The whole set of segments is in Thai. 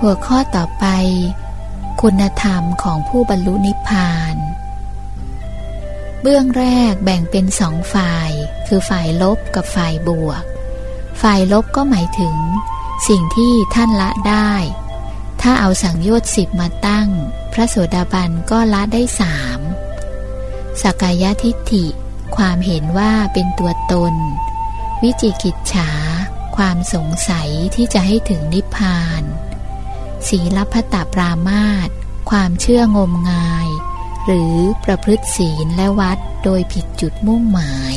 หัวข้อต่อไป คุณธรรมของผู้บรรลุนิพพาน เบื้องแรกแบ่งเป็นสองฝ่าย คือฝ่ายลบกับฝ่ายบวก ฝ่ายลบก็หมายถึง สิ่งที่ท่านละได้ ถ้าเอาสังโยชน์สิบมาตั้ง พระโสดาบันก็ละได้สามสกกายทิฏฐิ ความเห็นว่าเป็นตัวตน วิจิกิจฉา ความสงสัยที่จะให้ถึงนิพพาน ศีลพัตตปรามาตความเชื่องมงาย หรือประพฤติศีลและวัดโดยผิดจุดมุ่งหมาย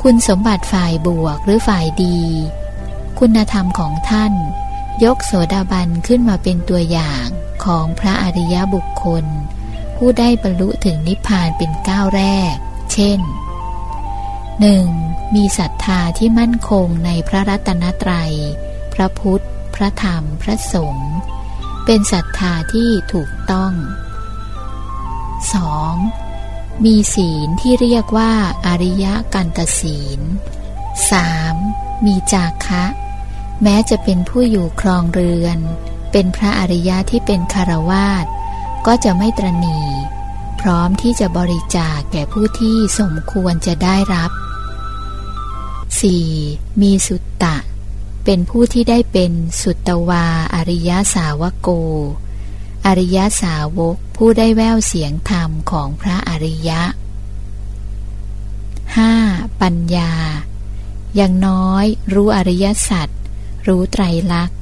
คุณสมบัติฝ่ายบวกหรือฝ่ายดี คุณธรรมของท่าน ยกโสดาบันขึ้นมาเป็นตัวอย่างของพระอริยบุคคล ผู้ได้บรรลุถึงนิพพานเป็นก้าวแรก เช่น 1. มีศรัทธาที่มั่นคงในพระรัตนตรัย พระพุทธ พระธรรมพระสงฆ์เป็นศรัทธาที่ถูกต้อง 2. มีศีลที่เรียกว่าอริยกันตศีล 3. มีจาคะ แม้จะเป็นผู้อยู่ครองเรือน เป็นพระอริยะที่เป็นคารวาสก็จะไม่ตรณีพร้อมที่จะบริจาคแก่ผู้ที่สมควรจะได้รับ 4. มีสุตตะ เป็นผู้ที่ได้เป็นสุตวาอริยสาวโก อริยสาวกผู้ได้แววเสียงธรรมของพระอริยะ 5. ปัญญา อย่างน้อยรู้อริยสัจ รู้ไตรลักษณ์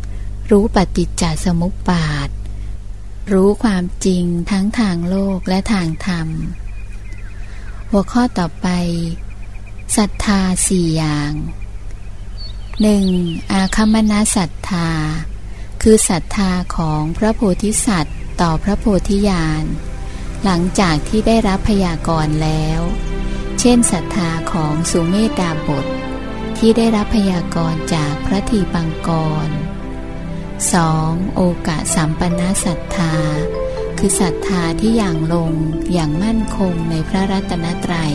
รู้ปฏิจจสมุปบาท รู้ความจริงทั้งทางโลกและทางธรรม หัวข้อต่อไปศรัทธาสี่อย่าง หนึ่งอาคมนาศรัทธา คือศรัทธาของพระโพธิสัตว์ ต่อพระโพธิญาณ หลังจากที่ได้รับพยากรณ์แล้ว เช่นศรัทธาของสุเมธดาบท ที่ได้รับพยากรณ์จากพระทีปังกร 2. โอกาสัมปนาศรัทธา คือศรัทธาที่อย่างลงอย่างมั่นคงในพระรัตนตรัย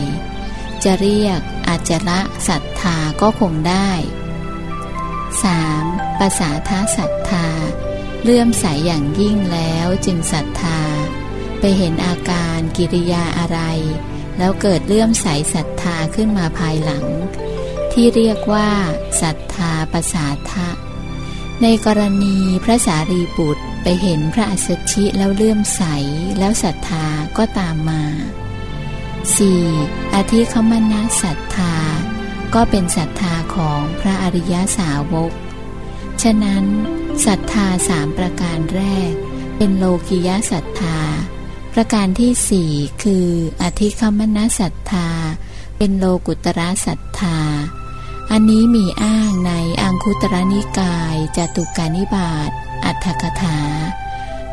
จะเรียกอาจละศรัทธาก็คงได้ 3. ภาษาทาศรัทธา เลื่อมใสยอย่างยิ่งแล้วจึงศรัทธา ไปเห็นอาการกิริยาอะไร แล้วเกิดเลื่อมใสศรัทธาขึ้นมาภายหลัง ที่เรียกว่าศรัทธาภาษาทะ ในกรณีพระสารีบุตรไปเห็นพระอัสสชิแล้วเลื่อมใสแล้วศรัทธาก็ตามมา 4. อธิคมนาศรัทธา ก็เป็นศรัทธาของพระอริยสาวก ฉะนั้นศรัทธาสามประการแรก เป็นโลกิยศรัทธา ประการที่สี่คืออธิคมนศรัทธา เป็นโลกุตระศรัทธา อันนี้มีอ้างในอังคุตรนิกายจตุกานิบาตอัฏฐกถา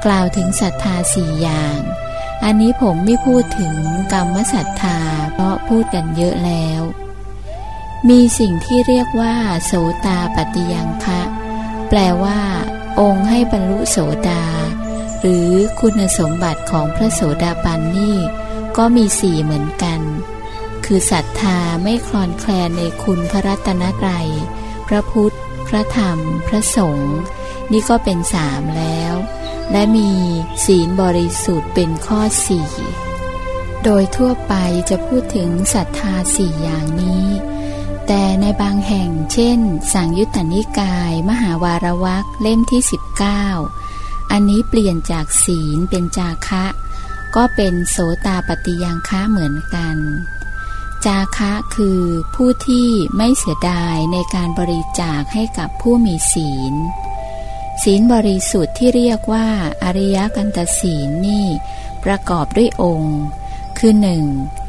กล่าวถึงศรัทธาสี่อย่าง อันนี้ผมไม่พูดถึงกรรมศรัทธาเพราะพูดกันเยอะแล้ว มีสิ่งที่เรียกว่า โสตาปฏิยังคะแปลว่า องค์ให้บรรลุโสดา หรือคุณสมบัติของพระโสดาบันนี่ก็มีสี่เหมือนกัน คือศรัทธาไม่คลอนแคลนในคุณพระรัตนตรัย พระพุทธ พระธรรม พระสงฆ์นี่ก็เป็นสามแล้ว และมีศีลบริสุทธิ์เป็นข้อสี่โดยทั่วไปจะพูดถึงศรัทธาสี่อย่างนี้ แต่ในบางแห่ง เช่น สังยุตตนิกาย มหาวารวักเล่มที่ 19 อันนี้เปลี่ยนจากศีลเป็นจาคะ ก็เป็นโสตาปฏิยังคะเหมือนกัน จาคะคือผู้ที่ไม่เสียดายในการบริจาคให้กับผู้มีศีล ศีลบริสุทธิ์ที่เรียกว่า อริยกันตศีลนี่ ประกอบด้วยองค์ คือหนึ่ง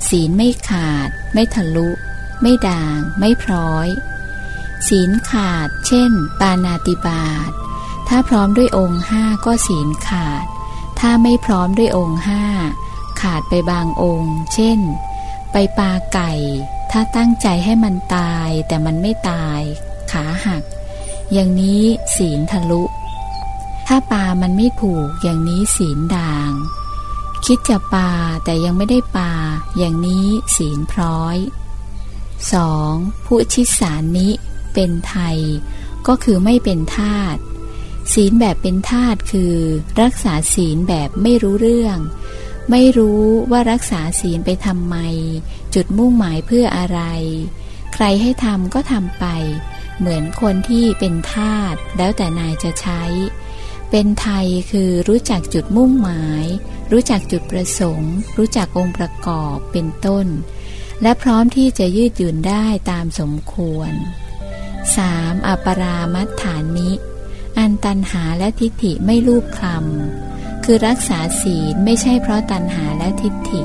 ศีลไม่ขาด ไม่ทะลุ ไม่ด่าง ไม่พร้อย ศีลขาด เช่น ปานาติบาตถ้าพร้อมด้วยองค์ห้าก็ศีลขาด ถ้าไม่พร้อมด้วยองค์ห้าขาดไปบางองค์ เช่น ไปปาไก่ ถ้าตั้งใจให้มันตายแต่มันไม่ตาย ขาหัก อย่างนี้ศีลทะลุ ถ้าปามันไม่ผูกอย่างนี้ศีลด่างคิดจะปาแต่ยังไม่ได้ปา อย่างนี้ศีลพร้อย 2. ผู้ชิสานิ เป็นไทย ก็คือไม่เป็นทาตศีลแบบเป็นทาตคือ รักษาศีลแบบไม่รู้เรื่อง ไม่รู้ว่ารักษาศีลไปทำไม จุดมุ่งหมายเพื่ออะไร ใครให้ทำก็ทำไป เหมือนคนที่เป็นทาตแล้วแต่นายจะใช้ เป็นไทยคือรู้จักจุดมุ่งหมาย รู้จักจุดประสงค์ รู้จักองค์ประกอบเป็นต้น และพร้อมที่จะยืดหยุ่นได้ตามสมควร 3. อปรามัฏฐานิ อันตันหาและทิฏฐิไม่รูปคลำคือรักษาศีลไม่ใช่เพราะตันหาและทิฏฐิ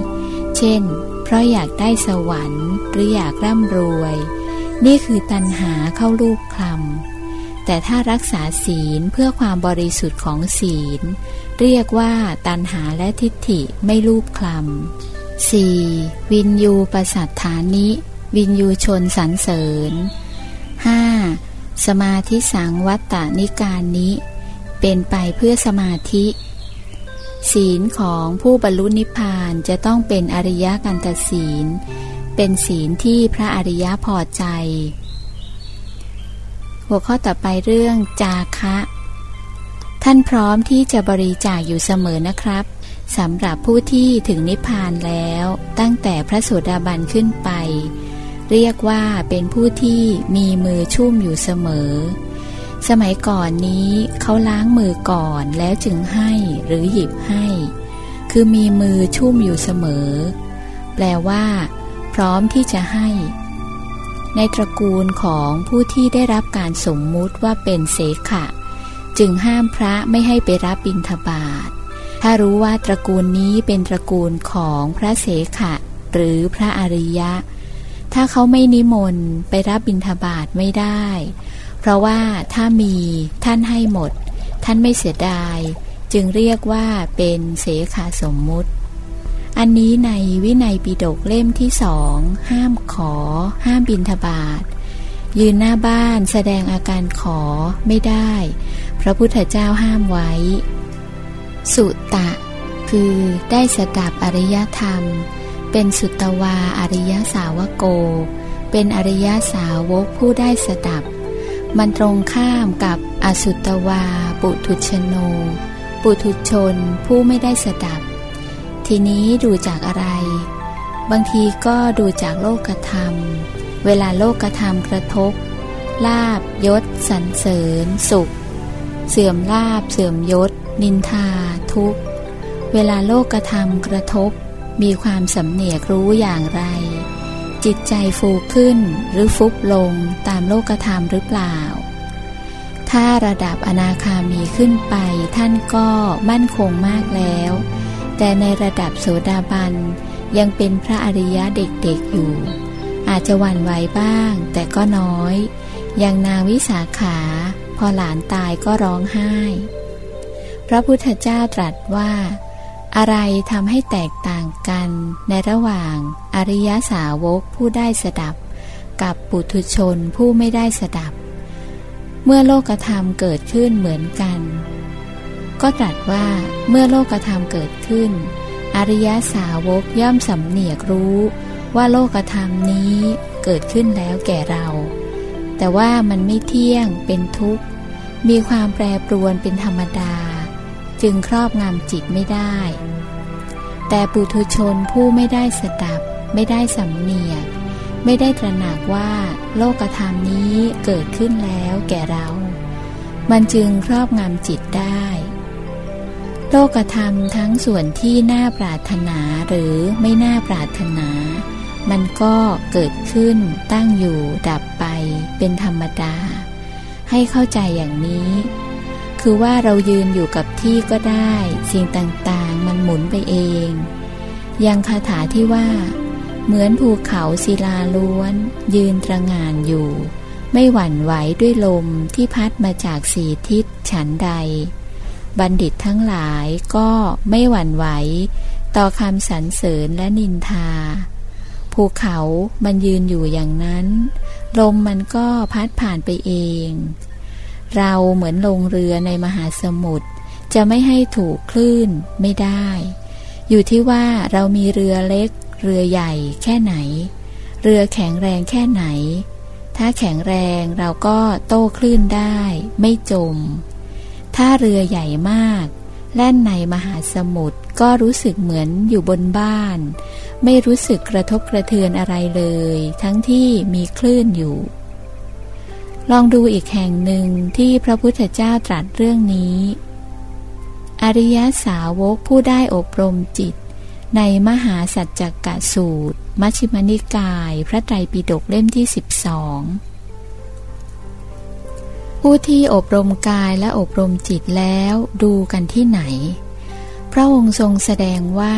เช่น เพราะอยากได้สวรรค์ หรืออยากร่ำรวย นี่คือตันหาเข้ารูปคลำแต่ถ้ารักษาศีลเพื่อความบริสุทธิ์ของศีล เรียกว่าตันหาและทิฏฐิไม่รูปคลำ 4. วินยูประสัทฐานิ วินยูชนสรรเสริญ 5. สมาธิสังวัตตนิการนี้เป็นไปเพื่อสมาธิ ศีลของผู้บรรลุนิพพานจะต้องเป็นอริยกันตศีล เป็นศีลที่พระอริยะพอใจ หัวข้อต่อไปเรื่องจาคะ ท่านพร้อมที่จะบริจาคอยู่เสมอนะครับ สำหรับผู้ที่ถึงนิพพานแล้วตั้งแต่พระโสดาบันขึ้นไป เรียกว่าเป็นผู้ที่มีมือชุ่มอยู่เสมอ สมัยก่อนนี้เขาล้างมือก่อนแล้วจึงให้หรือหยิบให้ คือมีมือชุ่มอยู่เสมอ แปลว่า พร้อมที่จะให้ ในตระกูลของผู้ที่ได้รับการสมมุติว่าเป็นเสขะ จึงห้ามพระไม่ให้ไปรับบิณฑบาต ถ้ารู้ว่าตระกูลนี้เป็นตระกูลของพระเสขะ หรือพระอริยะ ถ้าเขาไม่นิมนต์ไปรับบิณฑบาตไม่ได้ เพราะว่าถ้ามีท่านให้หมด ท่านไม่เสียดาย จึงเรียกว่าเป็นเสขาสมมุติ อันนี้ในวินัยปิฎกเล่มที่สองห้ามขอ ห้ามบิณฑบาตยืนหน้าบ้านแสดงอาการขอไม่ได้ พระพุทธเจ้าห้ามไว้ สุตะ คือได้สดับอริยธรรม เป็นสุตวาอริยสาวโก เป็นอริยสาวกผู้ได้สดับ มันตรงข้ามกับอสุตวาปุถุชโน ปุถุชนผู้ไม่ได้สดับ ทีนี้ดูจากอะไร บางทีก็ดูจากโลกธรรม เวลาโลกธรรมกระทบ ลาบยศสรรเสริญ สุข เสื่อมลาบเสื่อมยศ นินทา ทุกเวลาโลกธรรมกระทบ มีความสำเนียกรู้อย่างไร จิตใจฟูขึ้นหรือฟุบลงตามโลกธรรมหรือเปล่า ถ้าระดับอนาคามีขึ้นไปท่านก็มั่นคงมากแล้ว แต่ในระดับโสดาบันยังเป็นพระอริยะเด็กๆอยู่ อาจจะหวั่นไหวบ้าง แต่ก็น้อย อย่างนางวิสาขา พอหลานตายก็ร้องไห้ พระพุทธเจ้าตรัสว่า อะไรทำให้แตกต่างกันในระหว่างอริยสาวกผู้ได้สดับ กับปุถุชนผู้ไม่ได้สดับ เมื่อโลกธรรมเกิดขึ้นเหมือนกัน ก็ตรัสว่าเมื่อโลกธรรมเกิดขึ้น อริยสาวกย่อมสำเนียกรู้ว่าโลกธรรมนี้เกิดขึ้นแล้วแก่เรา แต่ว่ามันไม่เที่ยงเป็นทุกข์ มีความแปรปรวนเป็นธรรมดา จึงครอบงำจิตไม่ได้ แต่ปุถุชนผู้ไม่ได้สดับ ไม่ได้สำเนียก ไม่ได้ตระหนักว่าโลกธรรมนี้เกิดขึ้นแล้วแก่เรา มันจึงครอบงำจิตได้ โลกธรรมทั้งส่วนที่น่าปรารถนาหรือไม่น่าปรารถนา มันก็เกิดขึ้นตั้งอยู่ดับไปเป็นธรรมดา ให้เข้าใจอย่างนี้ คือว่าเรายืนอยู่กับที่ก็ได้ สิ่งต่างๆ มันหมุนไปเอง ยังคาถาที่ว่า เหมือนภูเขาศิลาล้วน ยืนตระงานอยู่ ไม่หวั่นไหวด้วยลมที่พัดมาจากสีทิศฉันใด บัณฑิตทั้งหลายก็ไม่หวั่นไหว ต่อคำสรรเสริญและนินทา ภูเขามันยืนอยู่อย่างนั้น ลมมันก็พัดผ่านไปเอง เราเหมือนลงเรือในมหาสมุทรจะไม่ให้ถูกคลื่นไม่ได้ อยู่ที่ว่าเรามีเรือเล็ก เรือใหญ่แค่ไหน เรือแข็งแรงแค่ไหน ถ้าแข็งแรงเราก็โต้คลื่นได้ ไม่จม ถ้าเรือใหญ่มาก แล่นในมหาสมุทรก็รู้สึกเหมือนอยู่บนบ้าน ไม่รู้สึกกระทบกระเทือนอะไรเลย ทั้งที่มีคลื่นอยู่ ลองดูอีกแห่งหนึ่งที่พระพุทธเจ้าตรัสเรื่องนี้ อริยสาวกผู้ได้อบรมจิต ในมหาสัจจกะสูตร มัชฌิมนิกาย พระไตรปิฎกเล่มที่สิบสองผู้ที่อบรมกายและอบรมจิตแล้วดูกันที่ไหน พระองค์ทรงแสดงว่า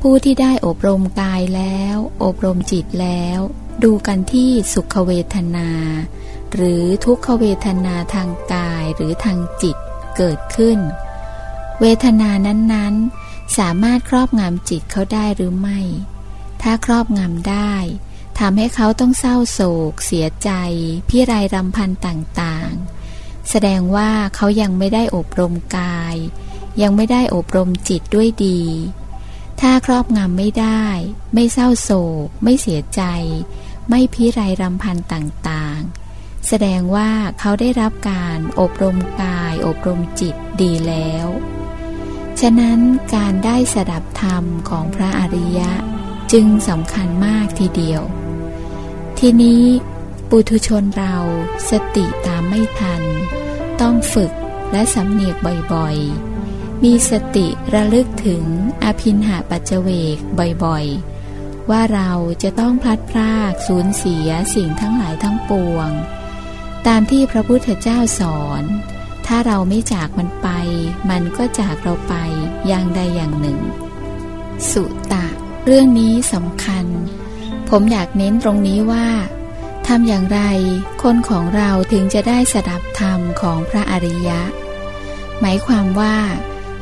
ผู้ที่ได้อบรมกายแล้ว อบรมจิตแล้ว ดูกันที่สุขเวทนา หรือทุกขเวทนาทางกายหรือทางจิตเกิดขึ้น เวทนานั้นๆ สามารถครอบงำจิตเขาได้หรือไม่ ถ้าครอบงำได้ทำให้เขาต้องเศร้าโศก เสียใจ พิไรรำพันต่างๆ แสดงว่าเขายังไม่ได้อบรมกาย ยังไม่ได้อบรมจิตด้วยดี ถ้าครอบงำไม่ได้ ไม่เศร้าโศก ไม่เสียใจ ไม่พิไรรำพันต่างๆ แสดงว่าเขาได้รับการอบรมกาย อบรมจิตดีแล้ว ฉะนั้นการได้สดับธรรมของพระอริยะจึงสำคัญมากทีเดียว ทีนี้ปุถุชนเราสติตามไม่ทัน ต้องฝึกและสำเนียกบ่อยๆ มีสติระลึกถึงอภินหาปัจเวกบ่อยๆ ว่าเราจะต้องพลัดพรากสูญเสียสิ่งทั้งหลายทั้งปวง ตามที่พระพุทธเจ้าสอน ถ้าเราไม่จากมันไป มันก็จากเราไปอย่างใดอย่างหนึ่ง สุตะ เรื่องนี้สำคัญ ผมอยากเน้นตรงนี้ว่าทำอย่างไร คนของเราถึงจะได้สดับธรรมของพระอริยะ หมายความว่า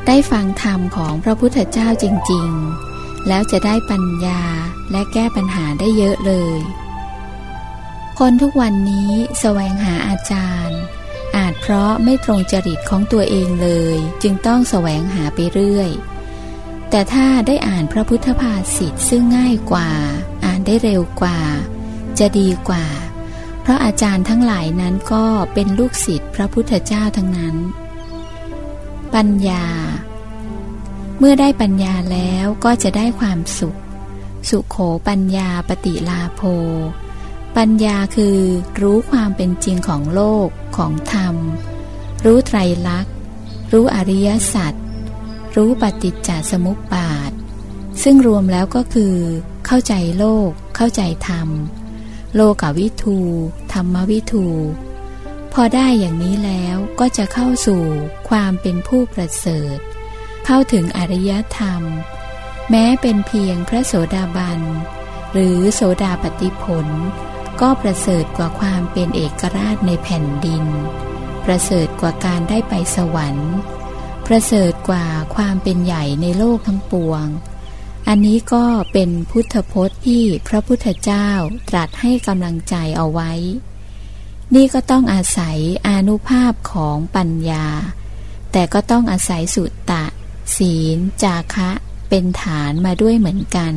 ได้ฟังธรรมของพระพุทธเจ้าจริง ๆ แล้วจะได้ปัญญาและแก้ปัญหาได้เยอะเลย คนทุกวันนี้แสวงหาอาจารย์ อาจเพราะไม่ตรงจริตของตัวเองเลย จึงต้องแสวงหาไปเรื่อย แต่ถ้าได้อ่านพระพุทธภาษิตซึ่งง่ายกว่า อ่านได้เร็วกว่า จะดีกว่า เพราะอาจารย์ทั้งหลายนั้นก็เป็นลูกศิษย์พระพุทธเจ้าทั้งนั้น ปัญญา เมื่อได้ปัญญาแล้วก็จะได้ความสุข สุขโขปัญญาปฏิลาโภ ปัญญาคือรู้ความเป็นจริงของโลกของธรรม รู้ไตรลักษณ์ รู้อริยสัจรู้ปฏิจจสมุปบาท ซึ่งรวมแล้วก็คือ เข้าใจโลก เข้าใจธรรม โลกวิทูธรรมวิทูพอได้อย่างนี้แล้วก็จะเข้าสู่ความเป็นผู้ประเสริฐ เข้าถึงอริยธรรม แม้เป็นเพียงพระโสดาบัน หรือโสดาปฏิผล ก็ประเสริฐกว่าความเป็นเอกราชในแผ่นดิน ประเสริฐกว่าการได้ไปสวรรค์ ประเสริฐกว่าความเป็นใหญ่ในโลกทั้งปวง อันนี้ก็เป็นพุทธพจน์ที่พระพุทธเจ้าตรัสให้กำลังใจเอาไว้ นี่ก็ต้องอาศัยอนุภาพของปัญญา แต่ก็ต้องอาศัยสุตตะ ศีล จาคะ เป็นฐานมาด้วยเหมือนกัน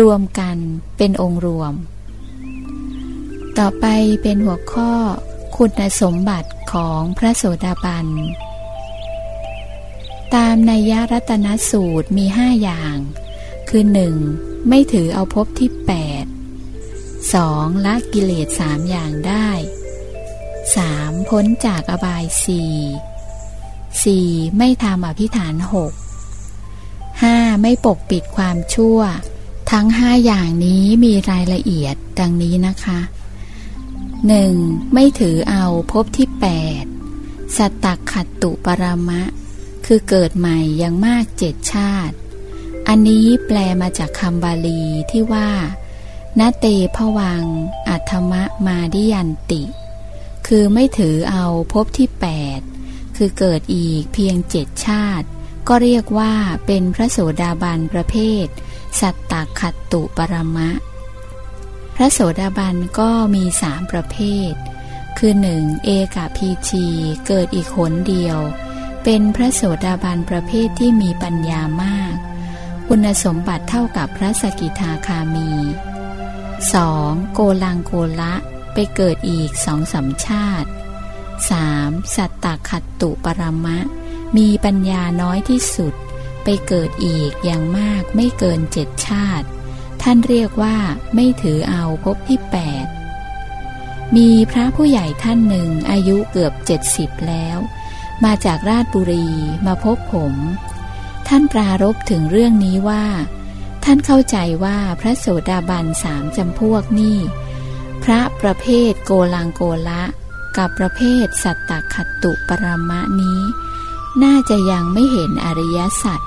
รวมกันเป็นองค์รวม ต่อไปเป็นหัวข้อ คุณสมบัติของพระโสดาบัน ตามในยรัตนสูตรมีห้าอย่าง คือหนึ่งไม่ถือเอาพบที่แปดสองละกิเลสสามอย่างได้สามพ้นจากอบายสี่สี่ไม่ทำอภิฐานหกห้าไม่ปกปิดความชั่ว ทั้งห้าอย่างนี้มีรายละเอียดดังนี้นะคะ หนึ่งไม่ถือเอาพบที่แปดสัตตขัตตุปรมะ คือเกิดใหม่ยังมากเจ็ดชาติ อันนี้แปลมาจากคำบาลีที่ว่านาเตพวัง อัธมะมาดิยันติ คือไม่ถือเอาพบที่แปดคือเกิดอีกเพียงเจ็ดชาติ ก็เรียกว่าเป็นพระโสดาบันประเภท สัตตขัตตุปรมะ พระโสดาบันก็มีสามประเภท คือหนึ่งเอกาพีชีเกิดอีกหนเดียว เป็นพระโสดาบันประเภทที่มีปัญญามาก คุณสมบัติเท่ากับพระสกิทาคามี 2. โกลังโกละไปเกิดอีกสองสาชาติสามสัตตขัตตุปรมะ มีปัญญาน้อยที่สุด ไปเกิดอีกอย่างมากไม่เกินเจ็ดชาติ ท่านเรียกว่าไม่ถือเอาพบที่แปดมีพระผู้ใหญ่ท่านหนึ่งอายุเกือบเจ็ดสิบแล้ว มาจากราชบุรีมาพบผม ท่านปรารบถึงเรื่องนี้ว่า ท่านเข้าใจว่าพระโสดาบันสามจำพวกนี่ พระประเภทโกลังโกละกับประเภทสัตตขัตตุปรมะนี้ น่าจะยังไม่เห็นอริยสัจ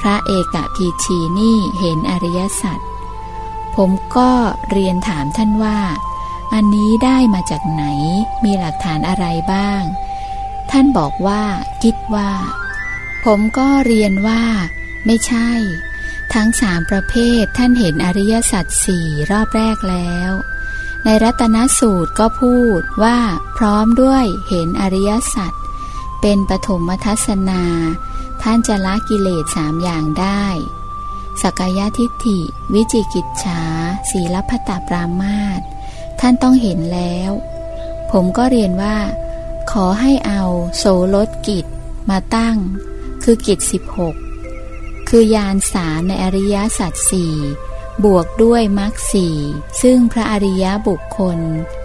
พระเอกพีชีนี่เห็นอริยสัจ ผมก็เรียนถามท่านว่า อันนี้ได้มาจากไหน มีหลักฐานอะไรบ้าง ท่านบอกว่า คิดว่า ผมก็เรียนว่า ไม่ใช่ ทั้งสามประเภทท่านเห็นอริยสัจสี่รอบแรกแล้ว ในรัตนสูตรก็พูดว่า พร้อมด้วยเห็นอริยสัจเป็นปฐมทัศนา ท่านจะละกิเลสสามอย่างได้ สกายทิฏฐิ วิจิกิจฉาศีลพัตปรามาตท่านต้องเห็นแล้ว ผมก็เรียนว่า ขอให้เอาโสลดกิจมาตั้ง คือกิจสิบหกคือยานสามในอริยสัจสี่บวกด้วยมรรคสี่ซึ่งพระอริยบุคคล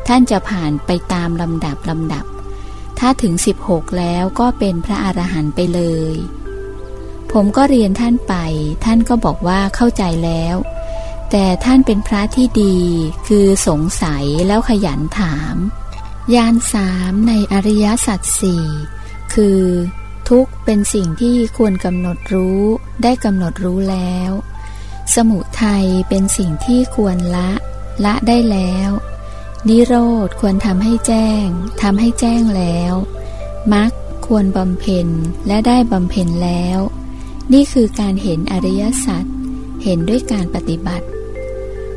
ท่านจะผ่านไปตามลำดับลำดับ ถ้าถึง 16 แล้วก็เป็นพระอรหันต์ไปเลย ผมก็เรียนท่านไป ท่านก็บอกว่าเข้าใจแล้ว แต่ท่านเป็นพระที่ดี คือสงสัยแล้วขยันถาม ยานสามในอริยสัจสี่คือ ทุกเป็นสิ่งที่ควรกำหนดรู้ได้กำหนดรู้แล้ว สมุทัยเป็นสิ่งที่ควรละ ละได้แล้ว นิโรธควรทำให้แจ้งทำให้แจ้งแล้วมรรคควรบำเพ็ญและได้บำเพ็ญแล้ว นี่คือการเห็นอริยสัจเห็นด้วยการปฏิบัติ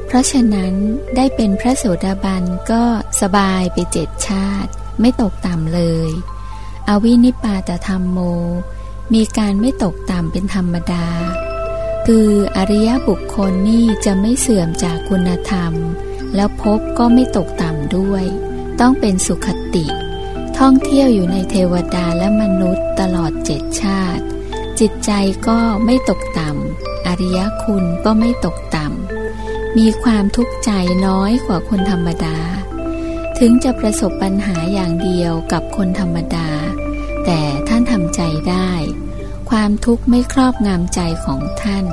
เพราะฉะนั้นได้เป็นพระโสดาบันก็สบายไปเจ็ดชาติ ไม่ตกต่ำเลย อวินิปาตธรรมโม มีการไม่ตกต่ำเป็นธรรมดา คืออริยบุคคลนี่จะไม่เสื่อมจากคุณธรรม แล้วพบก็ไม่ตกต่ำด้วย ต้องเป็นสุขติ ท่องเที่ยวอยู่ในเทวดาและมนุษย์ตลอดเจ็ดชาติ จิตใจก็ไม่ตกต่ำ อริยคุณก็ไม่ตกต่ำ มีความทุกข์ใจน้อยกว่าคนธรรมดา ถึงจะประสบปัญหาอย่างเดียวกับคนธรรมดา แต่ท่านทำใจได้ ความทุกข์ไม่ครอบงำใจของท่าน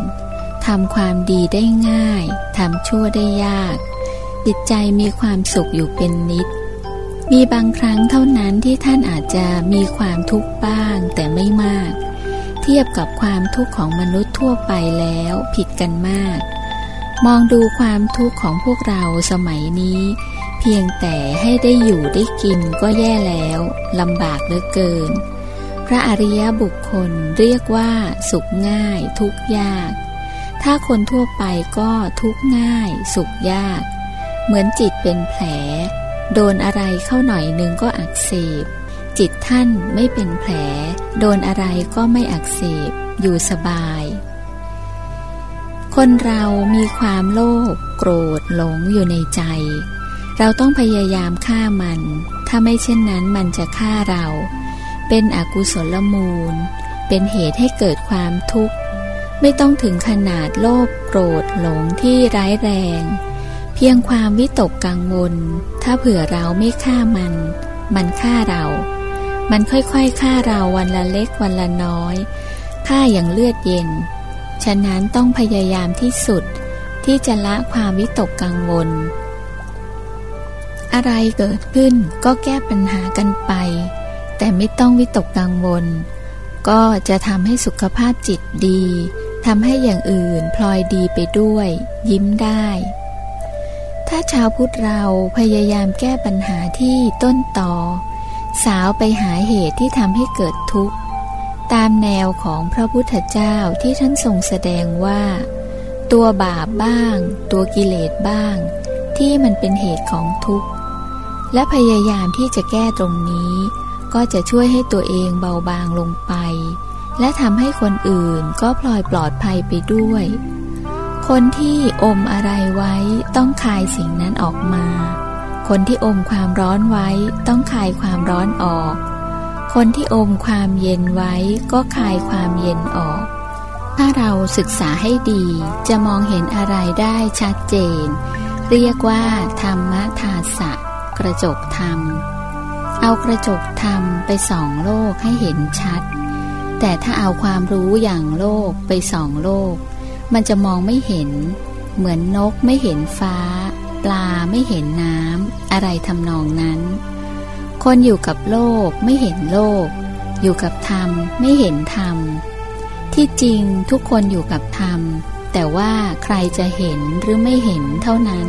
ทำความดีได้ง่าย ทำชั่วได้ยาก จิตใจมีความสุขอยู่เป็นนิด มีบางครั้งเท่านั้นที่ท่านอาจจะมีความทุกข์บ้างแต่ไม่มาก ทียบกับความทุกข์ของมนุษย์ทั่วไปแล้วผิดกันมาก มองดูความทุกข์ของพวกเราสมัยนี้ เพียงแต่ให้ได้อยู่ได้กินก็แย่แล้วลำบากเหลือเกิน พระอริยบุคคลเรียกว่าสุขง่ายทุกยาก ถ้าคนทั่วไปก็ทุกง่าย สุขยาก เหมือนจิตเป็นแผล โดนอะไรเข้าหน่อยหนึ่งก็อักเสบ จิตท่านไม่เป็นแผล โดนอะไรก็ไม่อักเสบ อยู่สบาย คนเรามีความโลภโกรธหลงอยู่ในใจ เราต้องพยายามฆ่ามัน ถ้าไม่เช่นนั้นมันจะฆ่าเรา เป็นอกุศลมูล เป็นเหตุให้เกิดความทุกข์ ไม่ต้องถึงขนาดโลภโกรธหลงที่ร้ายแรง เพียงความวิตกกังวล ถ้าเผื่อเราไม่ฆ่ามันมันฆ่าเรา มันค่อยๆฆ่าเราวันละเล็กวันละน้อยฆ่าอย่างเลือดเย็น ฉะนั้นต้องพยายามที่สุดที่จะละความวิตกกังวล อะไรเกิดขึ้นก็แก้ปัญหากันไป แต่ไม่ต้องวิตกกังวล ก็จะทำให้สุขภาพจิตดีทำให้อย่างอื่นพลอยดีไปด้วย ยิ้มได้ ถ้าชาวพุทธเราพยายามแก้ปัญหาที่ต้นต่อ สาวไปหาเหตุที่ทำให้เกิดทุกข์ ตามแนวของพระพุทธเจ้าที่ท่านทรงแสดงว่า ตัวบาปบ้าง ตัวกิเลสบ้าง ที่มันเป็นเหตุของทุกข์ และพยายามที่จะแก้ตรงนี้ ก็จะช่วยให้ตัวเองเบาบางลงไป และทำให้คนอื่นก็พลอยปลอดภัยไปด้วย คนที่อมอะไรไว้ต้องคายสิ่งนั้นออกมา คนที่อมความร้อนไว้ต้องคายความร้อนออก คนที่อมความเย็นไว้ก็คายความเย็นออก ถ้าเราศึกษาให้ดีจะมองเห็นอะไรได้ชัดเจน เรียกว่าธรรมทาสะกระจกธรรม เอากระจกธรรมไปส่องโลกให้เห็นชัด แต่ถ้าเอาความรู้อย่างโลกไปส่องโลก มันจะมองไม่เห็น เหมือนนกไม่เห็นฟ้า ปลาไม่เห็นน้ำอะไรทำนองนั้น คนอยู่กับโลกไม่เห็นโลก อยู่กับธรรมไม่เห็นธรรม ที่จริงทุกคนอยู่กับธรรม แต่ว่าใครจะเห็นหรือไม่เห็นเท่านั้น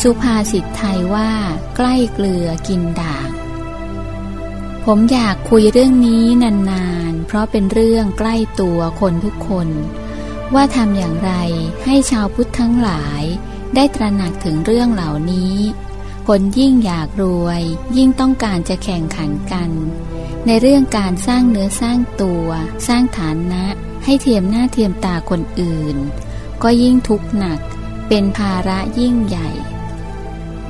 สุภาษิตไทยว่าใกล้เกลือกินด่างผมอยากคุยเรื่องนี้นานๆ เพราะเป็นเรื่องใกล้ตัวคนทุกคน ว่าทำอย่างไรให้ชาวพุทธทั้งหลาย ได้ตระหนักถึงเรื่องเหล่านี้ คนยิ่งอยากรวย ยิ่งต้องการจะแข่งขันกัน ในเรื่องการสร้างเนื้อสร้างตัว สร้างฐานะ ให้เทียมหน้าเทียมตาคนอื่น ก็ยิ่งทุกข์หนัก เป็นภาระยิ่งใหญ่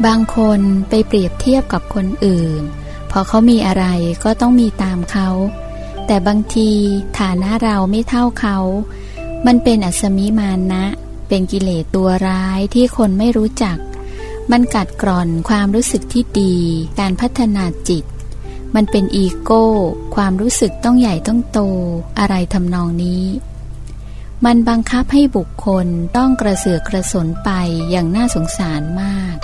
บางคนไปเปรียบเทียบกับคนอื่น พอเขามีอะไรก็ต้องมีตามเขา แต่บางทีฐานะเราไม่เท่าเขา มันเป็นอัศมิมานะ เป็นกิเลสตัวร้ายที่คนไม่รู้จัก มันกัดกร่อนความรู้สึกที่ดี การพัฒนาจิต มันเป็นอีโก้ ความรู้สึกต้องใหญ่ต้องโต อะไรทำนองนี้ มันบังคับให้บุคคลต้องกระเสือกกระสนไปอย่างน่าสงสารมาก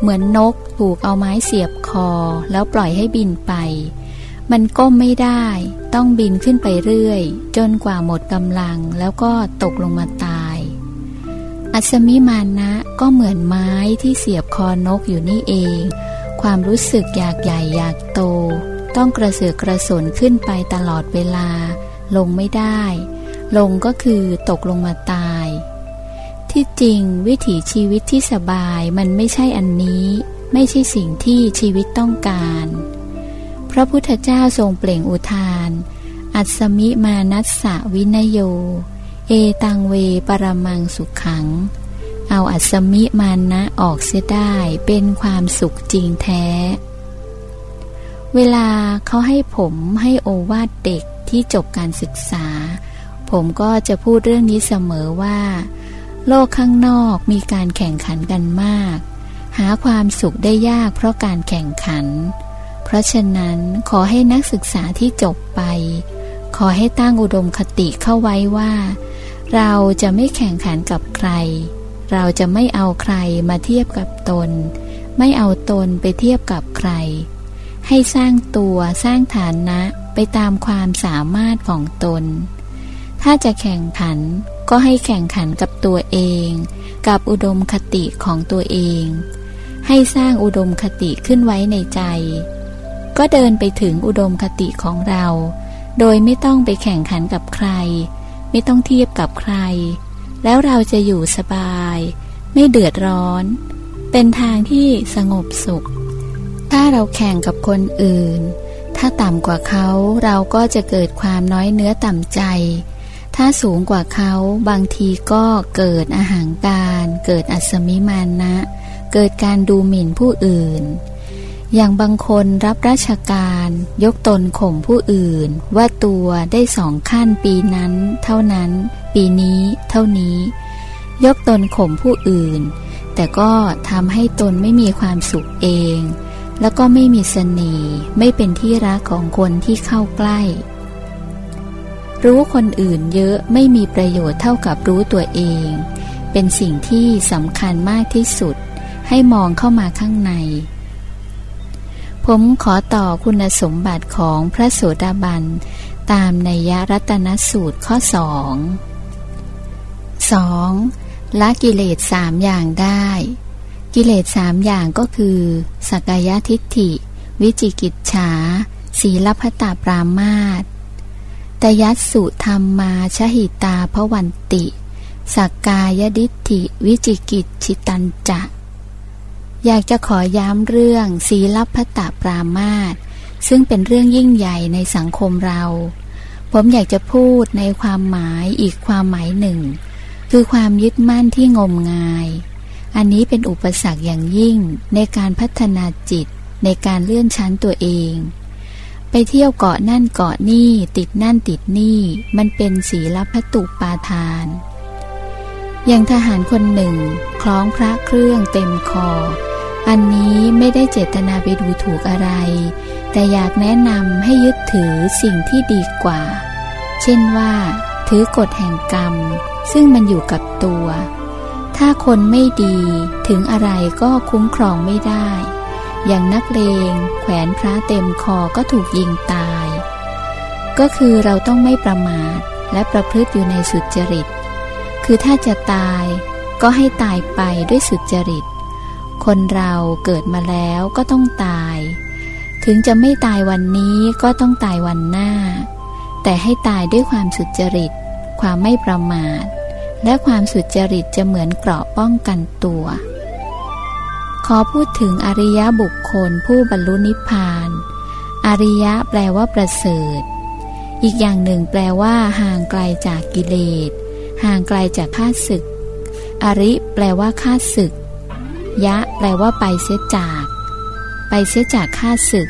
เหมือนนกถูกเอาไม้เสียบคอ แล้วปล่อยให้บินไป มันก้มไม่ได้ ต้องบินขึ้นไปเรื่อย จนกว่าหมดกำลังแล้วก็ตกลงมาต อัศมิมานะก็เหมือนไม้ที่เสียบคอนกอยู่นี่เอง ความรู้สึกอยากใหญ่อยากโต ต้องกระเสือกกระสนขึ้นไปตลอดเวลา ลงไม่ได้ ลงก็คือตกลงมาตาย ที่จริงวิถีชีวิตที่สบายมันไม่ใช่อันนี้ ไม่ใช่สิ่งที่ชีวิตต้องการ พระพุทธเจ้าทรงเปล่งอุทาน อัศมิมานัสสะวินโย เอตังเวปรมังสุขขัง เอาอัศมิมานะออกเสียได้เป็นความสุขจริงแท้ เวลาเขาให้ผมให้โอวาดเด็กที่จบการศึกษา ผมก็จะพูดเรื่องนี้เสมอว่า โลกข้างนอกมีการแข่งขันกันมาก หาความสุขได้ยากเพราะการแข่งขัน เพราะฉะนั้นขอให้นักศึกษาที่จบไป ขอให้ตั้งอุดมคติเข้าไว้ว่า เราจะไม่แข่งขันกับใคร เราจะไม่เอาใครมาเทียบกับตน ไม่เอาตนไปเทียบกับใคร ให้สร้างตัวสร้างฐานะไปตามความสามารถของตน ถ้าจะแข่งขันก็ให้แข่งขันกับตัวเอง กับอุดมคติของตัวเอง ให้สร้างอุดมคติขึ้นไว้ในใจ ก็เดินไปถึงอุดมคติของเรา โดยไม่ต้องไปแข่งขันกับใคร ไม่ต้องเทียบกับใคร แล้วเราจะอยู่สบาย ไม่เดือดร้อน เป็นทางที่สงบสุข ถ้าเราแข่งกับคนอื่น ถ้าต่ำกว่าเขาเราก็จะเกิดความน้อยเนื้อต่ำใจ ถ้าสูงกว่าเขาบางทีก็เกิดอาหางการ เกิดอัศมิมานะ เกิดการดูหมิ่นผู้อื่น อย่างบางคนรับราชการยกตนข่มผู้อื่น ว่าตัวได้สองขั้นปีนั้น เท่านั้น ปีนี้ เท่านี้ ยกตนข่มผู้อื่น แต่ก็ทำให้ตนไม่มีความสุขเอง แล้วก็ไม่มีเสน่ห์ไม่เป็นที่รักของคนที่เข้าใกล้ รู้คนอื่นเยอะไม่มีประโยชน์เท่ากับรู้ตัวเอง เป็นสิ่งที่สำคัญมากที่สุด ให้มองเข้ามาข้างใน ผมขอต่อคุณสมบัติของพระโสดาบัน ตามในยรัตนสูตรข้อสองสองละกิเลสสามอย่างได้ กิเลสสามอย่างก็คือ สักายทิฏฐิ วิจิกิจฉาศีลพตตาปรามาตตยัสสุธรรมมาชหิตาพวันติ สักกายดิฏฐิ วิจิกิจชิตันจะ อยากจะขอย้ำเรื่องศีลพัตตาปรามาตซึ่งเป็นเรื่องยิ่งใหญ่ในสังคมเรา ผมอยากจะพูดในความหมายอีกความหมายหนึ่ง คือความยึดมั่นที่งมงาย อันนี้เป็นอุปสรรคอย่างยิ่งในการพัฒนาจิตในการเลื่อนชั้นตัวเอง ไปเที่ยวเกาะนั่นเกาะนี่ติดนั่นติดนี่ มันเป็นศีลพัตุปาทาน อย่างทหารคนหนึ่ง คล้องพระเครื่องเต็มคอ อันนี้ไม่ได้เจตนาไปดูถูกอะไร แต่อยากแนะนำให้ยึดถือสิ่งที่ดีกว่า เช่นว่า ถือกฎแห่งกรรม ซึ่งมันอยู่กับตัว ถ้าคนไม่ดีถึงอะไรก็คุ้มครองไม่ได้ อย่างนักเลง แขวนพระเต็มคอก็ถูกยิงตาย ก็คือเราต้องไม่ประมาทและประพฤติอยู่ในสุจริต คือถ้าจะตายก็ให้ตายไปด้วยสุจริต คนเราเกิดมาแล้วก็ต้องตาย ถึงจะไม่ตายวันนี้ก็ต้องตายวันหน้า แต่ให้ตายด้วยความสุจริต ความไม่ประมาท และความสุจริตจะเหมือนเกราะป้องกันตัว ขอพูดถึงอริยบุคคลผู้บรรลุนิพพาน อริยะแปลว่าประเสริฐ อีกอย่างหนึ่งแปลว่าห่างไกลจากกิเลส ห่างไกลจากข้าศึก อริ แปลว่าข้าศึก ยะแปลว่าไปเสียจาก ไปเสียจากข้าศึก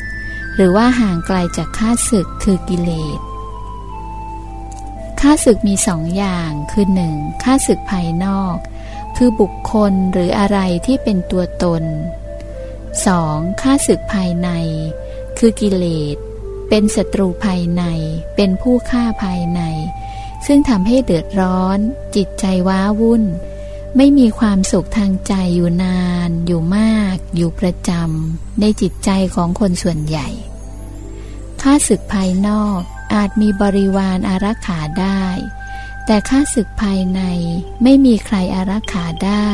หรือว่าห่างไกลจากข้าศึกคือกิเลสข้าศึกมีสองอย่างคือหนึ่งข้าศึกภายนอก คือบุคคลหรืออะไรที่เป็นตัวตน 2. ค่าศึกภายใน คือกิเลส เป็นศัตรูภายใน เป็นผู้ฆ่าภายใน ซึ่งทำให้เดือดร้อน จิตใจว้าวุ่น ไม่มีความสุขทางใจอยู่นาน อยู่มาก อยู่ประจำในจิตใจของคนส่วนใหญ่ค่าศึกภายนอกอาจมีบริวารอารักขาได้ แต่ข้าศึกภายในไม่มีใครอารักขาได้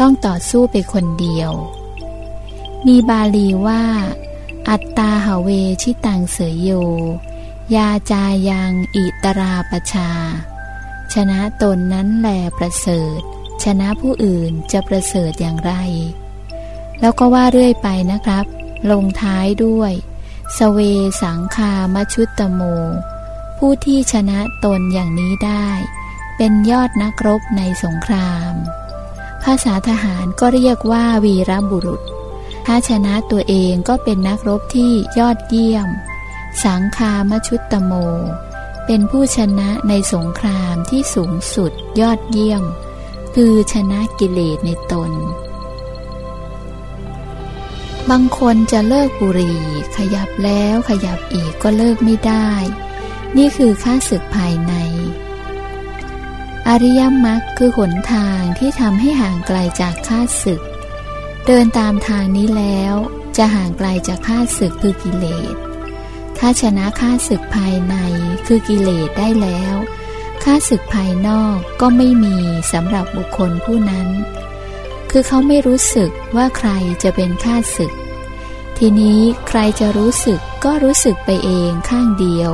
ต้องต่อสู้ไปคนเดียว มีบาลีว่า อัตตาหาเวชิตังเสยโย ยาจายังอิตราปชา ชนะตนนั้นแหลประเสริฐ ชนะผู้อื่นจะประเสริฐอย่างไร แล้วก็ว่าเรื่อยไปนะครับ ลงท้ายด้วยสเวสังคามชุตตโม ผู้ที่ชนะตนอย่างนี้ได้ เป็นยอดนักรบในสงคราม ภาษาทหารก็เรียกว่าวีรบุรุษ ถ้าชนะตัวเองก็เป็นนักรบที่ยอดเยี่ยม สังคามชุตตโม เป็นผู้ชนะในสงครามที่สูงสุดยอดเยี่ยม คือชนะกิเลสในตน บางคนจะเลิกบุหรี่ ขยับแล้วขยับอีกก็เลิกไม่ได้ นี่คือค่าศึกภายใน อริยมรรคคือหนทางที่ทำให้ห่างไกลจากข้าศึก เดินตามทางนี้แล้วจะห่างไกลจากข้าศึกคือกิเลส ถ้าชนะข้าศึกภายในคือกิเลสได้แล้ว ข้าศึกภายนอกก็ไม่มีสำหรับบุคคลผู้นั้น คือเขาไม่รู้สึกว่าใครจะเป็นข้าศึก ทีนี้ใครจะรู้สึกก็รู้สึกไปเองข้างเดียว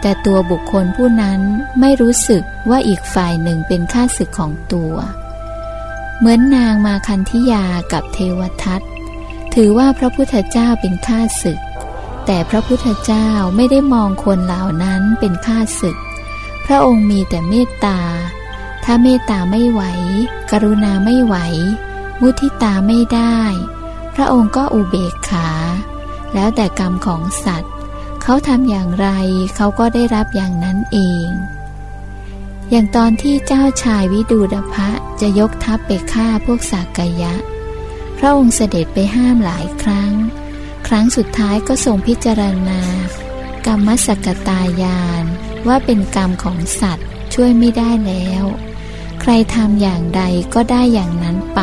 แต่ตัวบุคคลผู้นั้นไม่รู้สึกว่าอีกฝ่ายหนึ่งเป็นข้าศึกของตัว เหมือนนางมาคันธิยากับเทวทัตถือว่าพระพุทธเจ้าเป็นข้าศึก แต่พระพุทธเจ้าไม่ได้มองคนเหล่านั้นเป็นข้าศึก ระองค์มีแต่เมตตา ถ้าเมตตาไม่ไหว กรุณาไม่ไหว มุทิตาไม่ได้ พระองค์ก็อุเบกขา แล้วแต่กรรมของสัตว์ เขาทำอย่างไรเขาก็ได้รับอย่างนั้นเอง อย่างตอนที่เจ้าชายวิดูดพะจะยกทัพไปฆ่าพวกสากยะ พระองค์เสด็จไปห้ามหลายครั้ง ครั้งสุดท้ายก็ทรงพิจารณา กรรมสกตายาน ว่าเป็นกรรมของสัตว์ช่วยไม่ได้แล้ว ใครทำอย่างใดก็ได้อย่างนั้นไป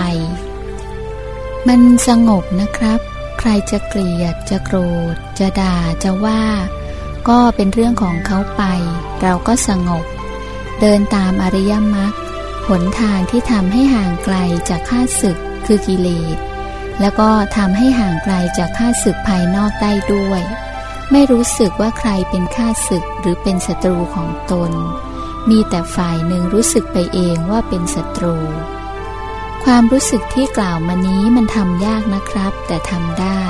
มันสงบนะครับ ใครจะเกลียดจะโกรธ จะด่าจะว่า ก็เป็นเรื่องของเขาไป เราก็สงบ เดินตามอริยมรรคหนทางที่ทำให้ห่างไกลจากข้าศึกคือกิเลสแล้วก็ทำให้ห่างไกลจากข้าศึกภายนอกได้ด้วย ไม่รู้สึกว่าใครเป็นข้าศึกหรือเป็นศัตรูของตน มีแต่ฝ่ายหนึ่งรู้สึกไปเองว่าเป็นศัตรู ความรู้สึกที่กล่าวมานี้มันทำยากนะครับ แต่ทำได้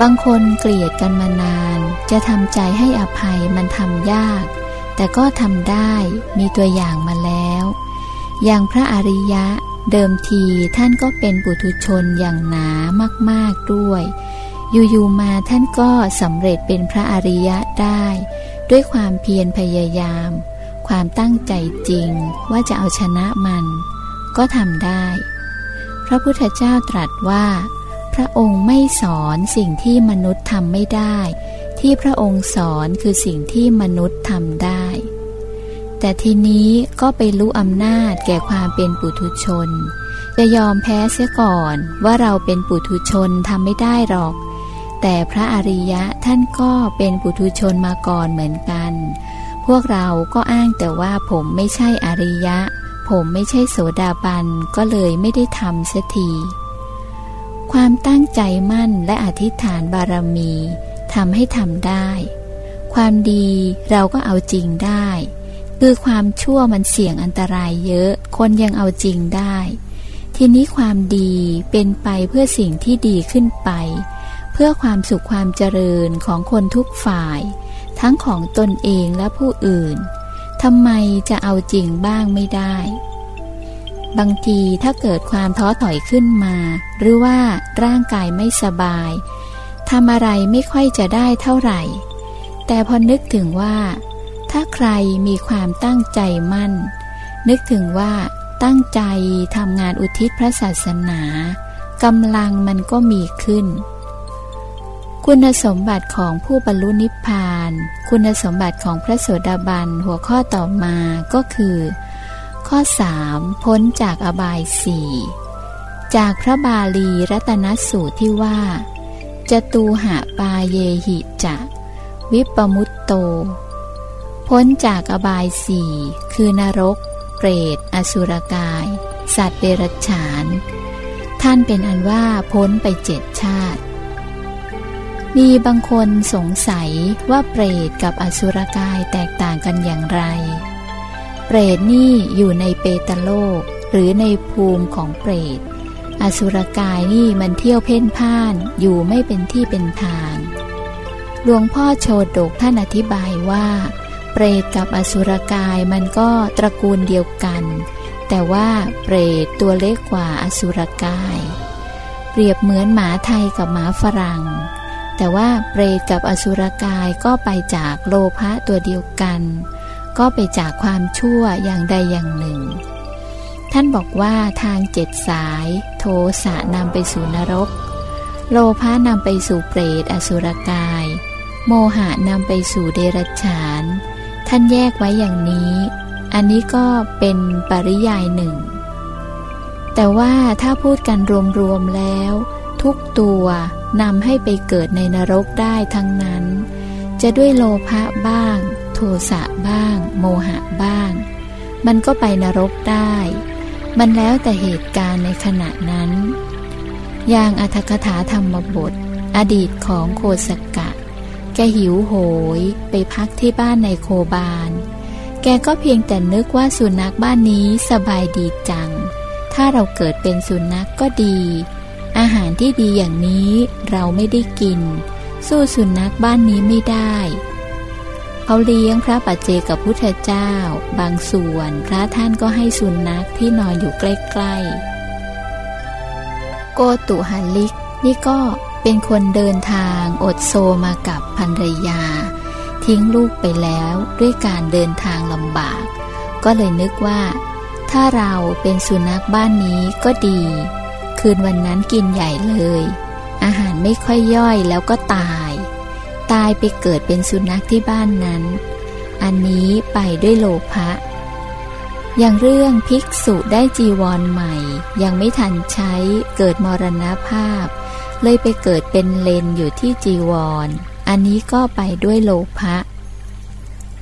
บางคนเกลียดกันมานาน จะทำใจให้อภัยมันทำยาก แต่ก็ทำได้มีตัวอย่างมาแล้ว อย่างพระอริยะเดิมทีท่านก็เป็นปุถุชนอย่างหนามาก ๆด้วย อยู่ๆมาท่านก็สำเร็จเป็นพระอริยะได้ ด้วยความเพียรพยายาม ความตั้งใจจริงว่าจะเอาชนะมัน ก็ทำได้ พระพุทธเจ้าตรัสว่า พระองค์ไม่สอนสิ่งที่มนุษย์ทำไม่ได้ ที่พระองค์สอนคือสิ่งที่มนุษย์ทำได้ แต่ทีนี้ก็ไปรู้อำนาจแก่ความเป็นปุถุชนจะยอมแพ้เสียก่อนว่าเราเป็นปุถุชนทำไม่ได้หรอก แต่พระอริยะท่านก็เป็นปุถุชนมาก่อนเหมือนกัน พวกเราก็อ้างแต่ว่าผมไม่ใช่อริยะ ผมไม่ใช่โสดาบันก็เลยไม่ได้ทำเสียที ความตั้งใจมั่นและอธิษฐานบารมีทำให้ทำได้ ความดีเราก็เอาจริงได้ คือความชั่วมันเสี่ยงอันตรายเยอะ คนยังเอาจริงได้ ทีนี้ความดีเป็นไปเพื่อสิ่งที่ดีขึ้นไป พื่อความสุขความเจริญของคนทุกฝ่าย ทั้งของตนเองและผู้อื่นทำไมจะเอาจริงบ้างไม่ได้ บางทีถ้าเกิดความท้อถอยขึ้นมา หรือว่าร่างกายไม่สบายทำอะไรไม่ค่อยจะได้เท่าไหร่ แต่พอนึกถึงว่า ถ้าใครมีความตั้งใจมั่น นึกถึงว่าตั้งใจทำงานอุทิศพระศาสนากำลังมันก็มีขึ้น คุณสมบัติของผู้บรรลุนิพพาน คุณสมบัติของพระโสดาบันหัวข้อต่อมาก็คือ ข้อสามพ้นจากอบายสี่จากพระบาลีรัตนสูตรที่ว่า จตูหะปาเยหิจะ วิปมุตโต พ้นจากอบายสี่คือนรก เปรต อสุรกาย สัตว์เดรัจฉาน ท่านเป็นอันว่าพ้นไปเจ็ดชาติ มีบางคนสงสัยว่าเปรตกับอสุรกายแตกต่างกันอย่างไร เปรตนี่อยู่ในเปตโลก หรือในภูมิของเปรต อสุรกายนี่มันเที่ยวเพ่นพ่านอยู่ไม่เป็นที่เป็นทาง หลวงพ่อโชดกท่านอธิบายว่า เปรตกับอสุรกายมันก็ตระกูลเดียวกัน แต่ว่าเปรตตัวเล็กกว่าอสุรกาย เปรียบเหมือนหมาไทยกับหมาฝรั่ง แต่ว่าเปรตกับอสุรกายก็ไปจากโลภะตัวเดียวกัน ก็ไปจากความชั่วอย่างใดอย่างหนึ่ง ท่านบอกว่าทางเจ็ดสาย โทสะนำไปสู่นรก โลภะนำไปสู่เปรตอสุรกาย โมหะนำไปสู่เดรัจฉาน ท่านแยกไว้อย่างนี้ อันนี้ก็เป็นปริยายหนึ่ง แต่ว่าถ้าพูดกันรวมๆแล้ว ทุกตัวนำให้ไปเกิดในนรกได้ทั้งนั้น จะด้วยโลภะบ้าง โทสะบ้าง โมหะบ้าง มันก็ไปนรกได้ มันแล้วแต่เหตุการณ์ในขณะนั้น อย่างอัธกถาธรรมบท อดีตของโคสกะ แกหิวโหยไปพักที่บ้านในโคบานแกก็เพียงแต่นึกว่าสุนัขบ้านนี้สบายดีจัง ถ้าเราเกิดเป็นสุนัขกก็ดี อาหารที่ดีอย่างนี้เราไม่ได้กิน สู้สุนัขบ้านนี้ไม่ได้ เขาเลี้ยงพระปัจเจกับพุทธเจ้า บางส่วนพระท่านก็ให้สุนัขที่นอนอยู่ใกล้ๆ โกตุหันลิกนี่ก็เป็นคนเดินทางอดโซมากับภรรยา ทิ้งลูกไปแล้วด้วยการเดินทางลำบาก ก็เลยนึกว่า ถ้าเราเป็นสุนัขบ้านนี้ก็ดี คืนวันนั้นกินใหญ่เลย อาหารไม่ค่อยย่อยแล้วก็ตาย ตายไปเกิดเป็นสุนัขที่บ้านนั้น อันนี้ไปด้วยโลภะอย่างเรื่องภิกษุได้จีวรใหม่ ยังไม่ทันใช้เกิดมรณภาพ เลยไปเกิดเป็นเลนอยู่ที่จีวรอันนี้ก็ไปด้วยโลภะ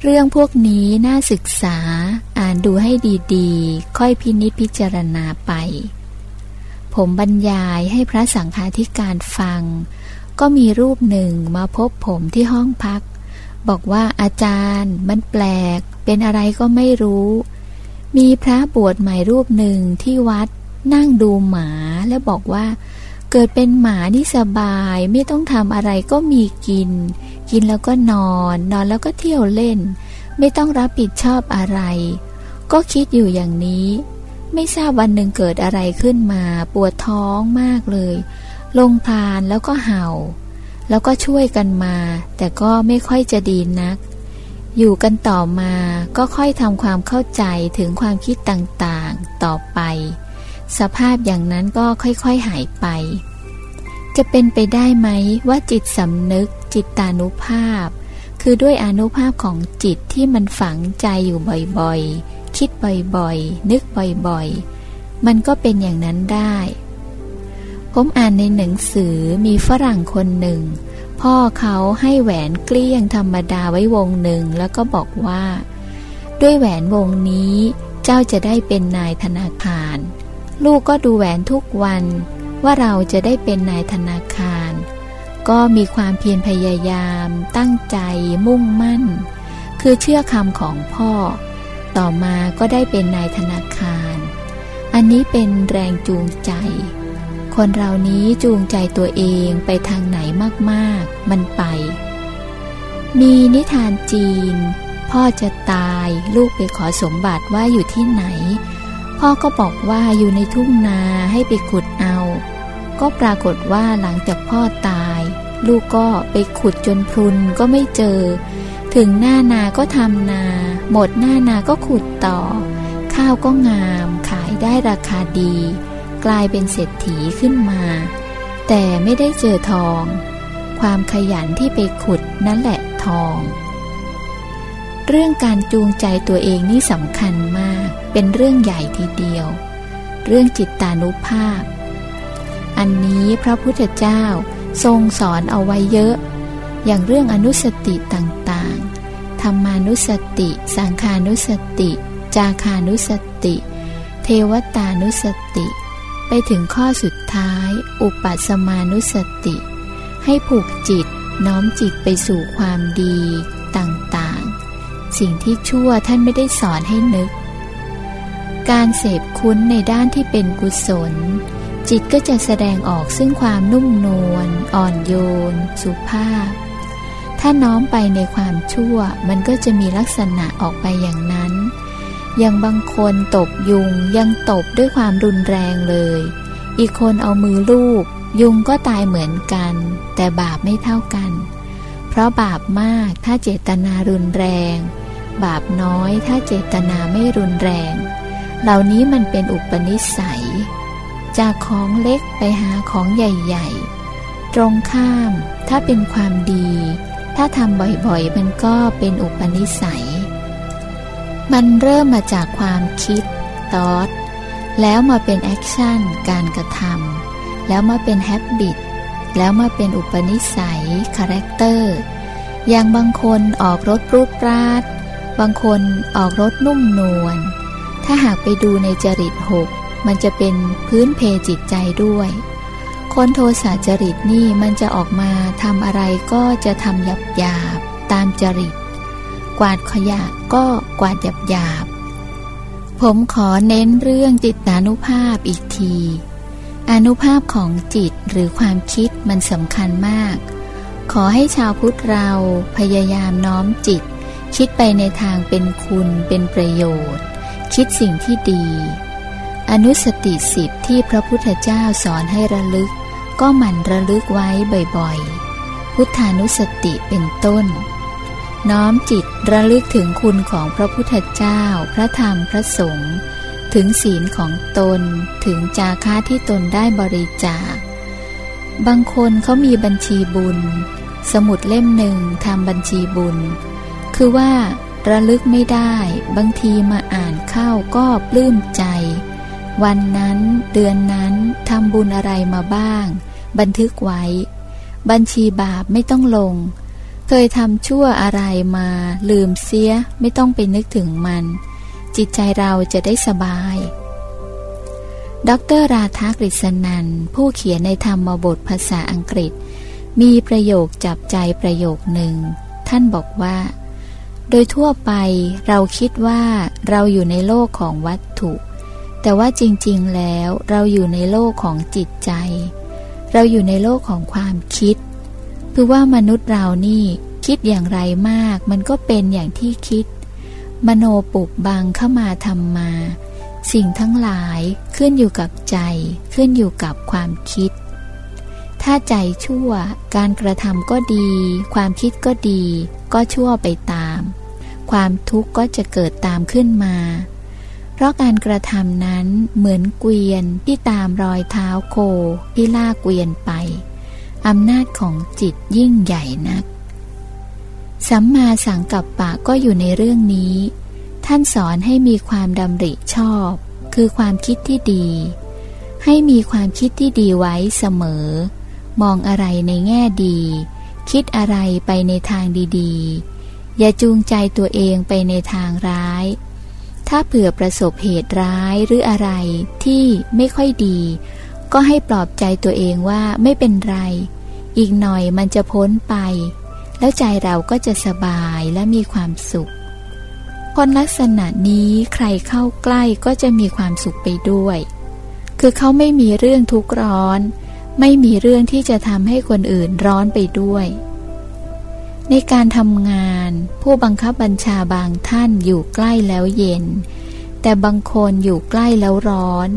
เรื่องพวกนี้น่าศึกษาอ่านดูให้ดีๆ ค่อยพินิจพิจารณาไป ผมบรรยายให้พระสังฆาธิการฟัง ก็มีรูปหนึ่งมาพบผมที่ห้องพัก บอกว่าอาจารย์มันแปลก เป็นอะไรก็ไม่รู้ มีพระบวชใหม่รูปหนึ่งที่วัดนั่งดูหมาแล้วบอกว่า เกิดเป็นหมานี่สบายไม่ต้องทำอะไรก็มีกิน กินแล้วก็นอน นอนแล้วก็เที่ยวเล่น ไม่ต้องรับผิดชอบอะไร ก็คิดอยู่อย่างนี้ ไม่ทราบวันหนึ่งเกิดอะไรขึ้นมาปวดท้องมากเลย ลงพานแล้วก็เห่า แล้วก็ช่วยกันมา แต่ก็ไม่ค่อยจะดีนัก อยู่กันต่อมาก็ค่อยทำความเข้าใจถึงความคิดต่างๆต่อไป สภาพอย่างนั้นก็ค่อยๆหายไป จะเป็นไปได้ไหมว่าจิตสำนึก จิตตานุภาพ คือด้วยอนุภาพของจิตที่มันฝังใจอยู่บ่อยๆ คิดบ่อยๆ นึกบ่อยๆ มันก็เป็นอย่างนั้นได้ ผมอ่านในหนังสือมีฝรั่งคนหนึ่ง พ่อเขาให้แหวนเกลี้ยงธรรมดาไว้วงหนึ่งแล้วก็บอกว่า ด้วยแหวนวงนี้เจ้าจะได้เป็นนายธนาคาร ลูกก็ดูแหวนทุกวันว่าเราจะได้เป็นนายธนาคาร ก็มีความเพียรพยายาม ตั้งใจมุ่งมั่น คือเชื่อคำของพ่อ ต่อมาก็ได้เป็นนายธนาคาร อันนี้เป็นแรงจูงใจ คนเรานี้จูงใจตัวเองไปทางไหนมากๆ มันไป มีนิทานจีน พ่อจะตายลูกไปขอสมบัติว่าอยู่ที่ไหน พ่อก็บอกว่าอยู่ในทุ่งนาให้ไปขุดเอา ก็ปรากฏว่าหลังจากพ่อตาย ลูกก็ไปขุดจนพรุนก็ไม่เจอ ถึงหน้านาก็ทำนา หมดหน้านาก็ขุดต่อ ข้าวก็งาม ขายได้ราคาดี กลายเป็นเศรษฐีขึ้นมา แต่ไม่ได้เจอทอง ความขยันที่ไปขุดนั่นแหละทอง เรื่องการจูงใจตัวเองนี่สำคัญมาก เป็นเรื่องใหญ่ทีเดียว เรื่องจิตตานุภาพ อันนี้พระพุทธเจ้าทรงสอนเอาไว้เยอะ อย่างเรื่องอนุสติต่างๆ ธรรมานุสติ สังขานุสติ จาคานุสติ เทวตานุสติ ไปถึงข้อสุดท้าย อุปัสมานุสติ ให้ผูกจิตน้อมจิตไปสู่ความดีต่างๆ สิ่งที่ชั่วท่านไม่ได้สอนให้นึก การเสพคุ้นในด้านที่เป็นกุศล จิตก็จะแสดงออกซึ่งความนุ่มนวลอ่อนโยน สุภาพ ถ้าน้อมไปในความชั่ว มันก็จะมีลักษณะออกไปอย่างนั้น อย่างบางคนตบยุงยังตบด้วยความรุนแรงเลย อีกคนเอามือลูบยุงก็ตายเหมือนกัน แต่บาปไม่เท่ากัน เพราะบาปมากถ้าเจตนารุนแรง บาปน้อยถ้าเจตนาไม่รุนแรง เหล่านี้มันเป็นอุปนิสัย จากของเล็กไปหาของใหญ่ ๆ ตรงข้าม ถ้าเป็นความดี ถ้าทำบ่อยๆ มันก็เป็นอุปนิสัย มันเริ่มมาจากความคิดตอดแล้วมาเป็น action การกระทำแล้วมาเป็น habit แล้วมาเป็นอุปนิสัย character อย่างบางคนออกรถปรู๊ดปราดบางคนออกรถนุ่มนวล ถ้าหากไปดูในจริตหก มันจะเป็นพื้นเพจิตใจด้วย คนโทสะจริตนี่มันจะออกมาทำอะไรก็จะทำหยับหยาบตามจริต กวาดขยะก็กวาดหยับหยาบผมขอเน้นเรื่องจิตานุภาพอีกที อนุภาพของจิตหรือความคิดมันสำคัญมาก ขอให้ชาวพุทธเราพยายามน้อมจิต คิดไปในทางเป็นคุณเป็นประโยชน์ คิดสิ่งที่ดี อนุสติสิบที่พระพุทธเจ้าสอนให้ระลึก ก็หมั่นระลึกไว้บ่อยๆ พุทธานุสติเป็นต้น น้อมจิตระลึกถึงคุณของพระพุทธเจ้า พระธรรมพระสงฆ์ถึงศีลของตนถึงจาค่าที่ตนได้บริจาค บางคนเขามีบัญชีบุญ สมุดเล่มหนึ่งทำบัญชีบุญ คือว่าระลึกไม่ได้ บางทีมาอ่านเข้าก็ปลื้มใจ วันนั้นเดือนนั้นทำบุญอะไรมาบ้าง บันทึกไว้ บัญชีบาปไม่ต้องลง เคยทำชั่วอะไรมาลืมเสียไม่ต้องไปนึกถึงมัน จิตใจเราจะได้สบาย ดรราธากฤษนัน ผู้เขียนในธรรมบทภาษาอังกฤษ มีประโยคจับใจประโยคหนึ่ง ท่านบอกว่า โดยทั่วไปเราคิดว่าเราอยู่ในโลกของวัตถุแต่ว่าจริงๆ แล้วเราอยู่ในโลกของจิตใจ เราอยู่ในโลกของความคิด คือว่ามนุษย์เรานี่คิดอย่างไรมาก มันก็เป็นอย่างที่คิด มโนปุกบังเข้ามาทำมา สิ่งทั้งหลายขึ้นอยู่กับใจ ขึ้นอยู่กับความคิด ถ้าใจชั่ว การกระทำก็ดี ความคิดก็ดี ก็ชั่วไปตาม ความทุกข์ก็จะเกิดตามขึ้นมา เพราะการกระทำนั้นเหมือนเกวียนที่ตามรอยเท้าโคที่ลากเกวียนไปอำนาจของจิตยิ่งใหญ่นัก สัมมาสังกัปปะก็อยู่ในเรื่องนี้ ท่านสอนให้มีความดำริชอบ คือความคิดที่ดี ให้มีความคิดที่ดีไว้เสมอ มองอะไรในแง่ดี คิดอะไรไปในทางดีๆ อย่าจูงใจตัวเองไปในทางร้าย ถ้าเผื่อประสบเหตุร้ายหรืออะไรที่ไม่ค่อยดี ก็ให้ปลอบใจตัวเองว่าไม่เป็นไร อีกหน่อยมันจะพ้นไป แล้วใจเราก็จะสบายและมีความสุข คนลักษณะนี้ใครเข้าใกล้ก็จะมีความสุขไปด้วย คือเขาไม่มีเรื่องทุกข์ร้อน ไม่มีเรื่องที่จะทำให้คนอื่นร้อนไปด้วย ในการทำงาน ผู้บังคับบัญชาบางท่านอยู่ใกล้แล้วเย็น แต่บางคนอยู่ใกล้แล้วร้อน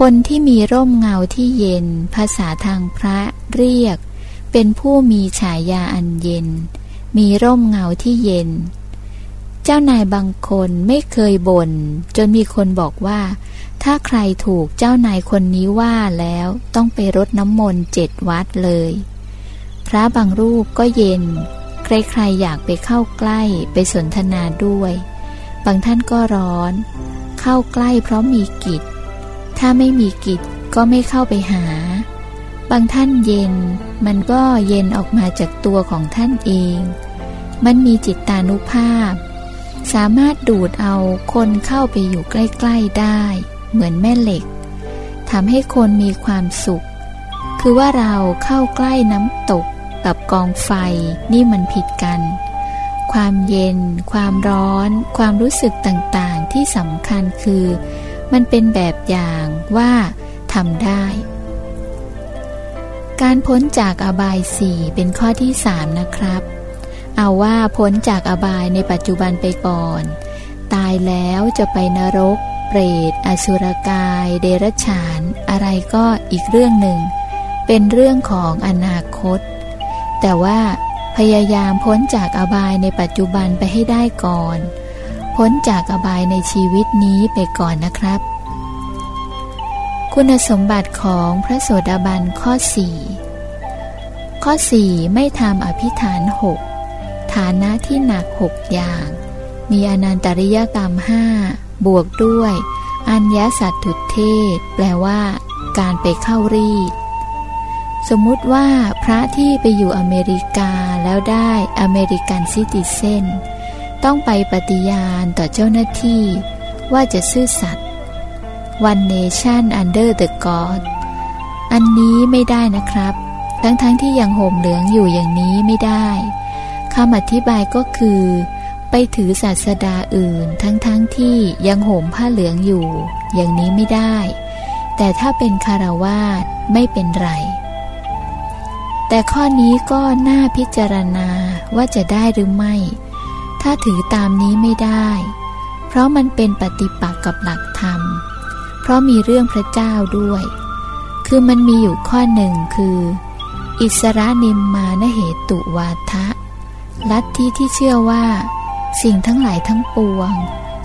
คนที่มีร่มเงาที่เย็น ภาษาทางพระเรียก เป็นผู้มีฉายาอันเย็น มีร่มเงาที่เย็น เจ้านายบางคนไม่เคยบน่นจนมีคนบอกว่า ถ้าใครถูกเจ้านายคนนี้ว่าแล้วต้องไปรดน้ำมนต์เจ็ดวัดเลย พระบางรูปก็เย็น ใครๆอยากไปเข้าใกล้ไปสนทนาด้วย บางท่านก็ร้อน เข้าใกล้เพราะมีกิจ ถ้าไม่มีกิจก็ไม่เข้าไปหา บางท่านเย็น มันก็เย็นออกมาจากตัวของท่านเอง มันมีจิตตานุภาพ สามารถดูดเอาคนเข้าไปอยู่ใกล้ ๆได้ เหมือนแม่เหล็กทำให้คนมีความสุข คือว่าเราเข้าใกล้น้ำตก กับกองไฟนี่มันผิดกัน ความเย็น ความร้อน ความรู้สึกต่างๆ ที่สำคัญคือ มันเป็นแบบอย่างว่าทำได้ การพ้นจากอบายสี่เป็นข้อที่สามนะครับ เอาว่าพ้นจากอบายในปัจจุบันไปก่อน ตายแล้วจะไปนรก เปรต อสุรกาย เดรัจฉาน อะไรก็อีกเรื่องหนึ่ง เป็นเรื่องของอนาคต แต่ว่าพยายามพ้นจากอบายในปัจจุบันไปให้ได้ก่อน พ้นจากอบายในชีวิตนี้ไปก่อนนะครับ คุณสมบัติของพระโสดาบันข้อสี่ข้อสี่ไม่ทำอภิฐานหกฐานะที่หนักหกอย่าง มีอนันตริยกรรมห้าบวกด้วย อัญญสัตถุเทศ แปลว่า การไปเข้ารีด สมมุติว่าพระที่ไปอยู่อเมริกาแล้วได้อเมริกันซิติเซนต้องไปปฏิญาณต่อเจ้าหน้าที่ว่าจะซื่อสัตย์ One Nation Under the God อันนี้ไม่ได้นะครับ ทั้งๆทที่ยังห่มเหลืองอยู่อย่างนี้ไม่ได้คำอธิบายก็คือ ไปถือศาสดาอื่น ทั้งๆทที่ยังห่มผ้าเหลืองอยู่ อย่างนี้ไม่ได้ แต่ถ้าเป็นคารวาสไม่เป็นไร แต่ข้อนี้ก็น่าพิจารณาว่าจะได้หรือไม่ ถ้าถือตามนี้ไม่ได้ เพราะมันเป็นปฏิปักษ์กับหลักธรรม เพราะมีเรื่องพระเจ้าด้วย คือมันมีอยู่ข้อหนึ่งคือ อิสระนิมมานเหตุวาทะ ลัทธิที่เชื่อว่า สิ่งทั้งหลายทั้งปวง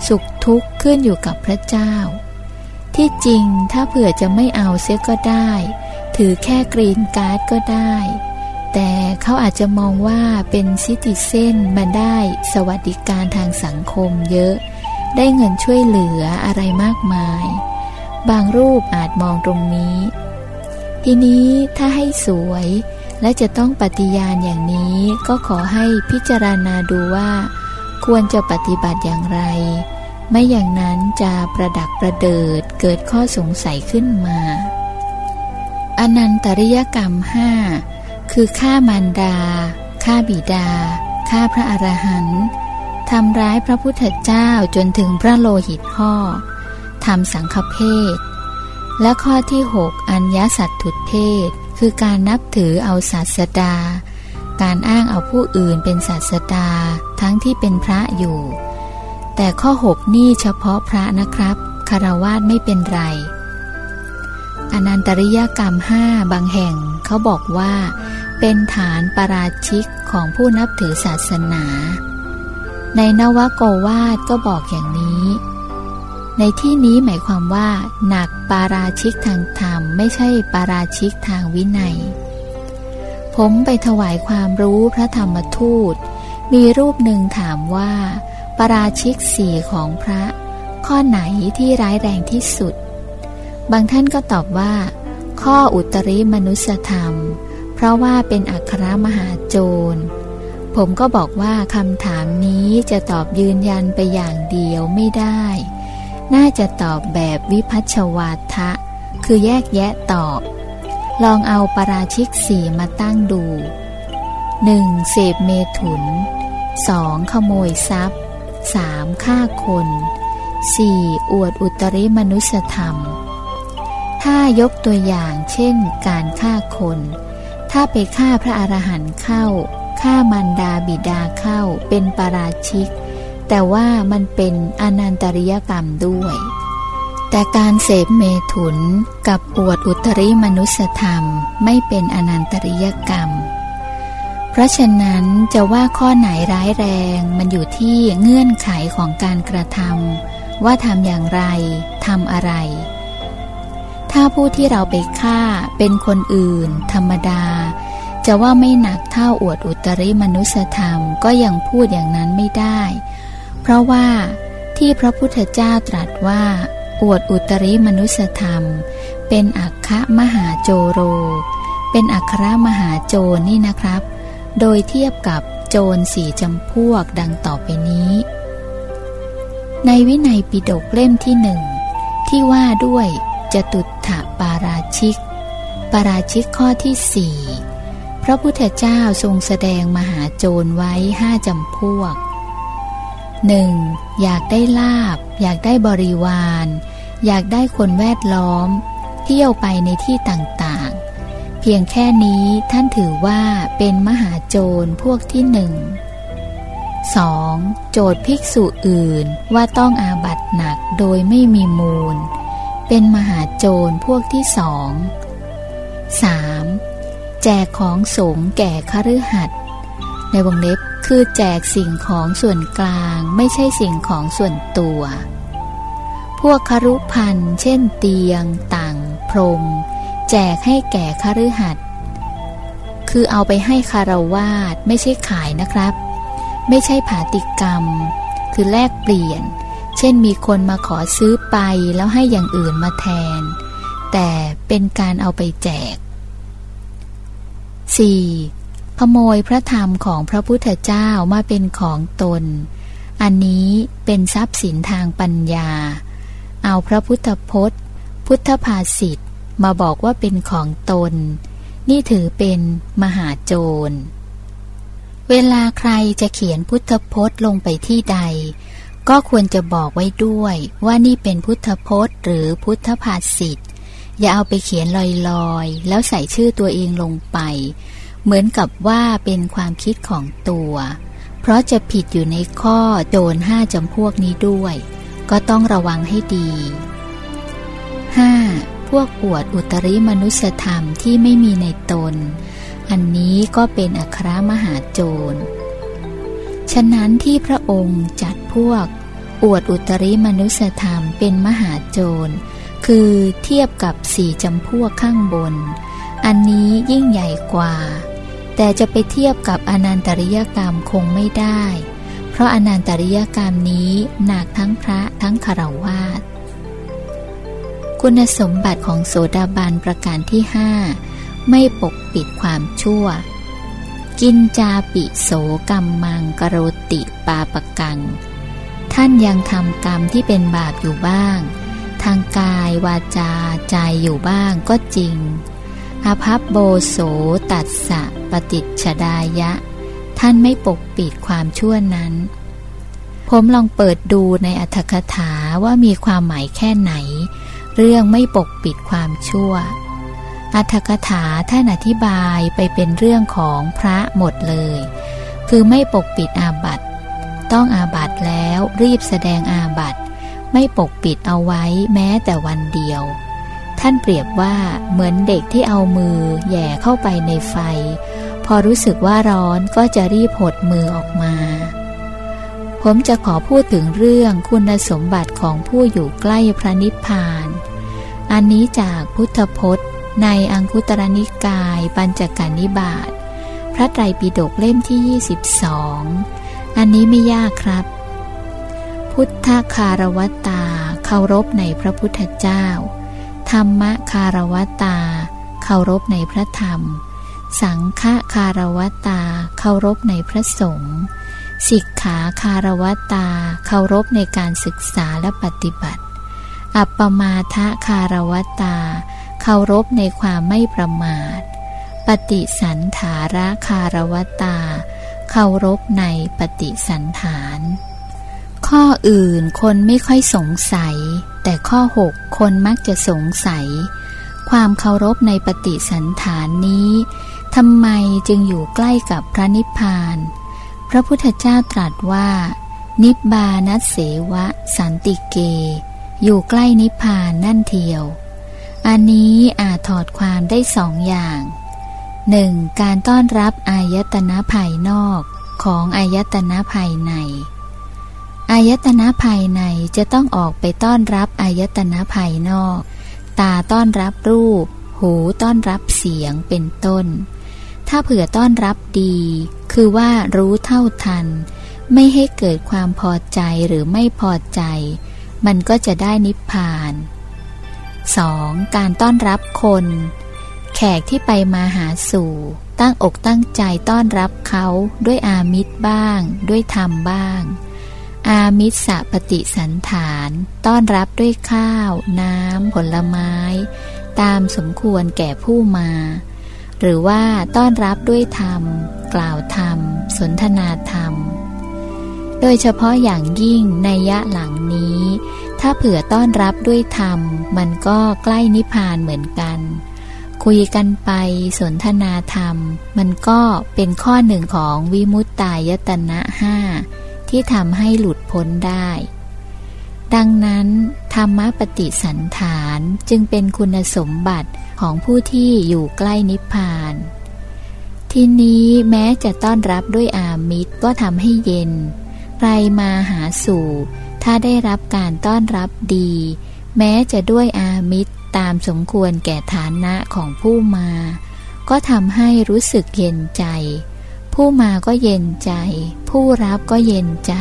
สุขทุกข์ขึ้นอยู่กับพระเจ้า ที่จริงถ้าเผื่อจะไม่เอาเสียก็ได้ ถือแค่กรีนการ์ดก็ได้ แต่เขาอาจจะมองว่าเป็นซิติเซนมาได้สวัสดิการทางสังคมเยอะ ได้เงินช่วยเหลืออะไรมากมาย บางรูปอาจมองตรงนี้ ทีนี้ถ้าให้สวยและจะต้องปฏิญาณอย่างนี้ก็ขอให้พิจารณาดูว่า ควรจะปฏิบัติอย่างไร ไม่อย่างนั้นจะประดักประเดิดเกิดข้อสงสัยขึ้นมา อนันตริยกรรมห้าคือฆ่ามารดาฆ่าบิดาฆ่าพระอรหันต์ทำร้ายพระพุทธเจ้าจนถึงพระโลหิตห่อทำสังฆเพศ และข้อที่หกอัญญสัตถุเทศ คือการนับถือเอาศาสดา การอ้างเอาผู้อื่นเป็นศาสดาทั้งที่เป็นพระอยู่ แต่ข้อหกนี่เฉพาะพระนะครับคารวาสไม่เป็นไร อนันตริยกรรมห้าบางแห่งเขาบอกว่า เป็นฐานปราชิกของผู้นับถือศาสนา ในนวโกวาทก็บอกอย่างนี้ ในที่นี้หมายความว่า หนักปาราชิกทางธรรม ไม่ใช่ปาราชิกทางวินัย ผมไปถวายความรู้พระธรรมทูต มีรูปหนึ่งถามว่าปาราชิกสี่ของพระ ข้อไหนที่ร้ายแรงที่สุด บางท่านก็ตอบว่า ข้ออุตริมนุสธรรม เพราะว่าเป็นอัครมหาโจร ผมก็บอกว่าคำถามนี้จะตอบยืนยันไปอย่างเดียวไม่ได้ น่าจะตอบแบบวิพัชวาทะ คือแยกแยะตอบ ลองเอาปราชิกสี่มาตั้งดู 1. เสพเมถุน 2. ขโมยทรัพย์ 3. ฆ่าคน 4. อวดอุตริมนุสธรรม ถ้ายกตัวอย่างเช่น การฆ่าคน ถ้าไปฆ่าพระอรหันต์เข้าฆ่ามารดาบิดาเข้าเป็นปาราชิก แต่ว่ามันเป็นอนันตริยกรรมด้วย แต่การเสพเมถุนกับอวดอุตริมนุสธรรมไม่เป็นอนันตริยกรรม เพราะฉะนั้นจะว่าข้อไหนร้ายแรงมันอยู่ที่เงื่อนไขของการกระทำว่าทำอย่างไรทำอะไร ถ้าผู้ที่เราไปฆ่าเป็นคนอื่น ธรรมดา จะว่าไม่หนักเท่าอวดอุตริมนุสธรรมก็ยังพูดอย่างนั้นไม่ได้ เพราะว่าที่พระพุทธเจ้าตรัสว่า อวดอุตริมนุสธรรม เป็นอัคคะมหาโจโร เป็นอัครมหาโจรนี่นะครับ โดยเทียบกับโจรสี่จำพวกดังต่อไปนี้ ในวินัยปิฎกเล่มที่หนึ่งที่ว่าด้วย จตุถะปาราชิก ปาราชิกข้อที่สี่พระพุทธเจ้าทรงแสดงมหาโจรไว้ห้าจำพวกหนึ่งอยากได้ลาบ อยากได้บริวาร อยากได้คนแวดล้อม เที่ยวไปในที่ต่างๆ เพียงแค่นี้ท่านถือว่าเป็นมหาโจรพวกที่หนึ่ง 2. โจทย์ภิกษุอื่นว่าต้องอาบัตหนักโดยไม่มีมูล เป็นมหาโจรพวกที่สอง 3. แจกของสงแก่คฤหัสถ์ในวงเล็บคือแจกสิ่งของส่วนกลางไม่ใช่สิ่งของส่วนตัว พวกครุพันเช่นเตียง ต่างพรม แจกให้แก่คฤหัสถ์คือเอาไปให้คารวาสไม่ใช่ขายนะครับ ไม่ใช่ผาติกรรม คือแลกเปลี่ยน เช่นมีคนมาขอซื้อไปแล้วให้อย่างอื่นมาแทน แต่เป็นการเอาไปแจก 4. ขโมยพระธรรมของพระพุทธเจ้ามาเป็นของตน อันนี้เป็นทรัพย์สินทางปัญญา เอาพระพุทธพจน์ พุทธภาษิตมาบอกว่าเป็นของตน นี่ถือเป็นมหาโจร เวลาใครจะเขียนพุทธพจน์ลงไปที่ใด ก็ควรจะบอกไว้ด้วยว่านี่เป็นพุทธพจน์ หรือพุทธภาษิตอย่าเอาไปเขียนลอยๆ แล้วใส่ชื่อตัวเองลงไป เหมือนกับว่าเป็นความคิดของตัว เพราะจะผิดอยู่ในข้อโจรห้าจำพวกนี้ด้วย ก็ต้องระวังให้ดี 5. พวกอวดอุตริมนุสธรรมที่ไม่มีในตน อันนี้ก็เป็นอัครมหาโจร ฉะนั้นที่พระองค์จัดพวก อวดอุตริมนุสธรรมเป็นมหาโจร คือเทียบกับสี่จำพวกข้างบน อันนี้ยิ่งใหญ่กว่า แต่จะไปเทียบกับอนันตริยกรรมคงไม่ได้ เพราะอนันตริยกรรมนี้หนักทั้งพระทั้งคารวาสคุณสมบัติของโสดาบันประการที่ห้าไม่ปกปิดความชั่ว กินจาปิโสกรรมมังกโรติปาปกัง ท่านยังทำกรรมที่เป็นบาปอยู่บ้าง ทางกายวาจาใจอยู่บ้างก็จริงอาภัพโบโสตัสสะปฏิชดายะ ท่านไม่ปกปิดความชั่วนั้น ผมลองเปิดดูในอัธกถาว่ามีความหมายแค่ไหน เรื่องไม่ปกปิดความชั่ว อัธกถาท่านอธิบายไปเป็นเรื่องของพระหมดเลย คือไม่ปกปิดอาบัตต้องอาบัตแล้วรีบแสดงอาบัตไม่ปกปิดเอาไว้แม้แต่วันเดียว ท่านเปรียบว่าเหมือนเด็กที่เอามือแย่เข้าไปในไฟ พอรู้สึกว่าร้อนก็จะรีบหดมือออกมาผมจะขอพูดถึงเรื่องคุณสมบัติของผู้อยู่ใกล้พระนิพพาน อันนี้จากพุทธพจน์ ในอังคุตรนิกายปัญจการนิบาตพระไตรปิฎกเล่มที่ 22 อันนี้ไม่ยากครับ พุทธคารวตาเคารพในพระพุทธเจ้า ธรรมคารวตาเคารพในพระธรรม สังฆคารวตาเคารพในพระสงฆ์สิกขาคารวตาเคารพในการศึกษาและปฏิบัติ อัปปมาทะคารวตา เคารพในความไม่ประมาท ปฏิสันถาระคารวตา เคารพในปฏิสันฐาน ข้ออื่นคนไม่ค่อยสงสัย แต่ข้อหกคนมักจะสงสัย ความเคารพในปฏิสันฐานนี้ทำไมจึงอยู่ใกล้กับพระนิพพาน พระพุทธเจ้าตรัสว่า นิบบานัสเสวะ สันติเก อยู่ใกล้นิพพานนั่นเทียว อันนี้อาจถอดความได้สองอย่าง 1. การต้อนรับอายตนะภายนอกของอายตนะภายใน อายตนะภายในจะต้องออกไปต้อนรับอายตนะภายนอก ตาต้อนรับรูป หูต้อนรับเสียงเป็นต้น ถ้าเผื่อต้อนรับดี คือว่ารู้เท่าทัน ไม่ให้เกิดความพอใจหรือไม่พอใจ มันก็จะได้นิพพาน 2. การต้อนรับคน แขกที่ไปมาหาสู่ ตั้งอกตั้งใจต้อนรับเขาด้วยอามิตรบ้าง ด้วยธรรมบ้าง อามิตรสปฏิสันฐาน ต้อนรับด้วยข้าว น้ำ ผลไม้ ตามสมควรแก่ผู้มา หรือว่าต้อนรับด้วยธรรม กล่าวธรรม สนทนาธรรม โดยเฉพาะอย่างยิ่งในยะหลังนี้ ถ้าเผื่อต้อนรับด้วยธรรม มันก็ใกล้นิพพานเหมือนกัน คุยกันไปสนทนาธรรม มันก็เป็นข้อหนึ่งของวิมุตตายตนะห้าที่ทำให้หลุดพ้นได้ ดังนั้น ธรรมปฏิสันฐานจึงเป็นคุณสมบัติของผู้ที่อยู่ใกล้นิพพาน ทีนี้แม้จะต้อนรับด้วยอามิตรก็ทำให้เย็นใครมาหาสู่ ถ้าได้รับการต้อนรับดี แม้จะด้วยอามิตรตามสมควรแก่ฐานะของผู้มา ก็ทำให้รู้สึกเย็นใจ ผู้มาก็เย็นใจ ผู้รับก็เย็นใจ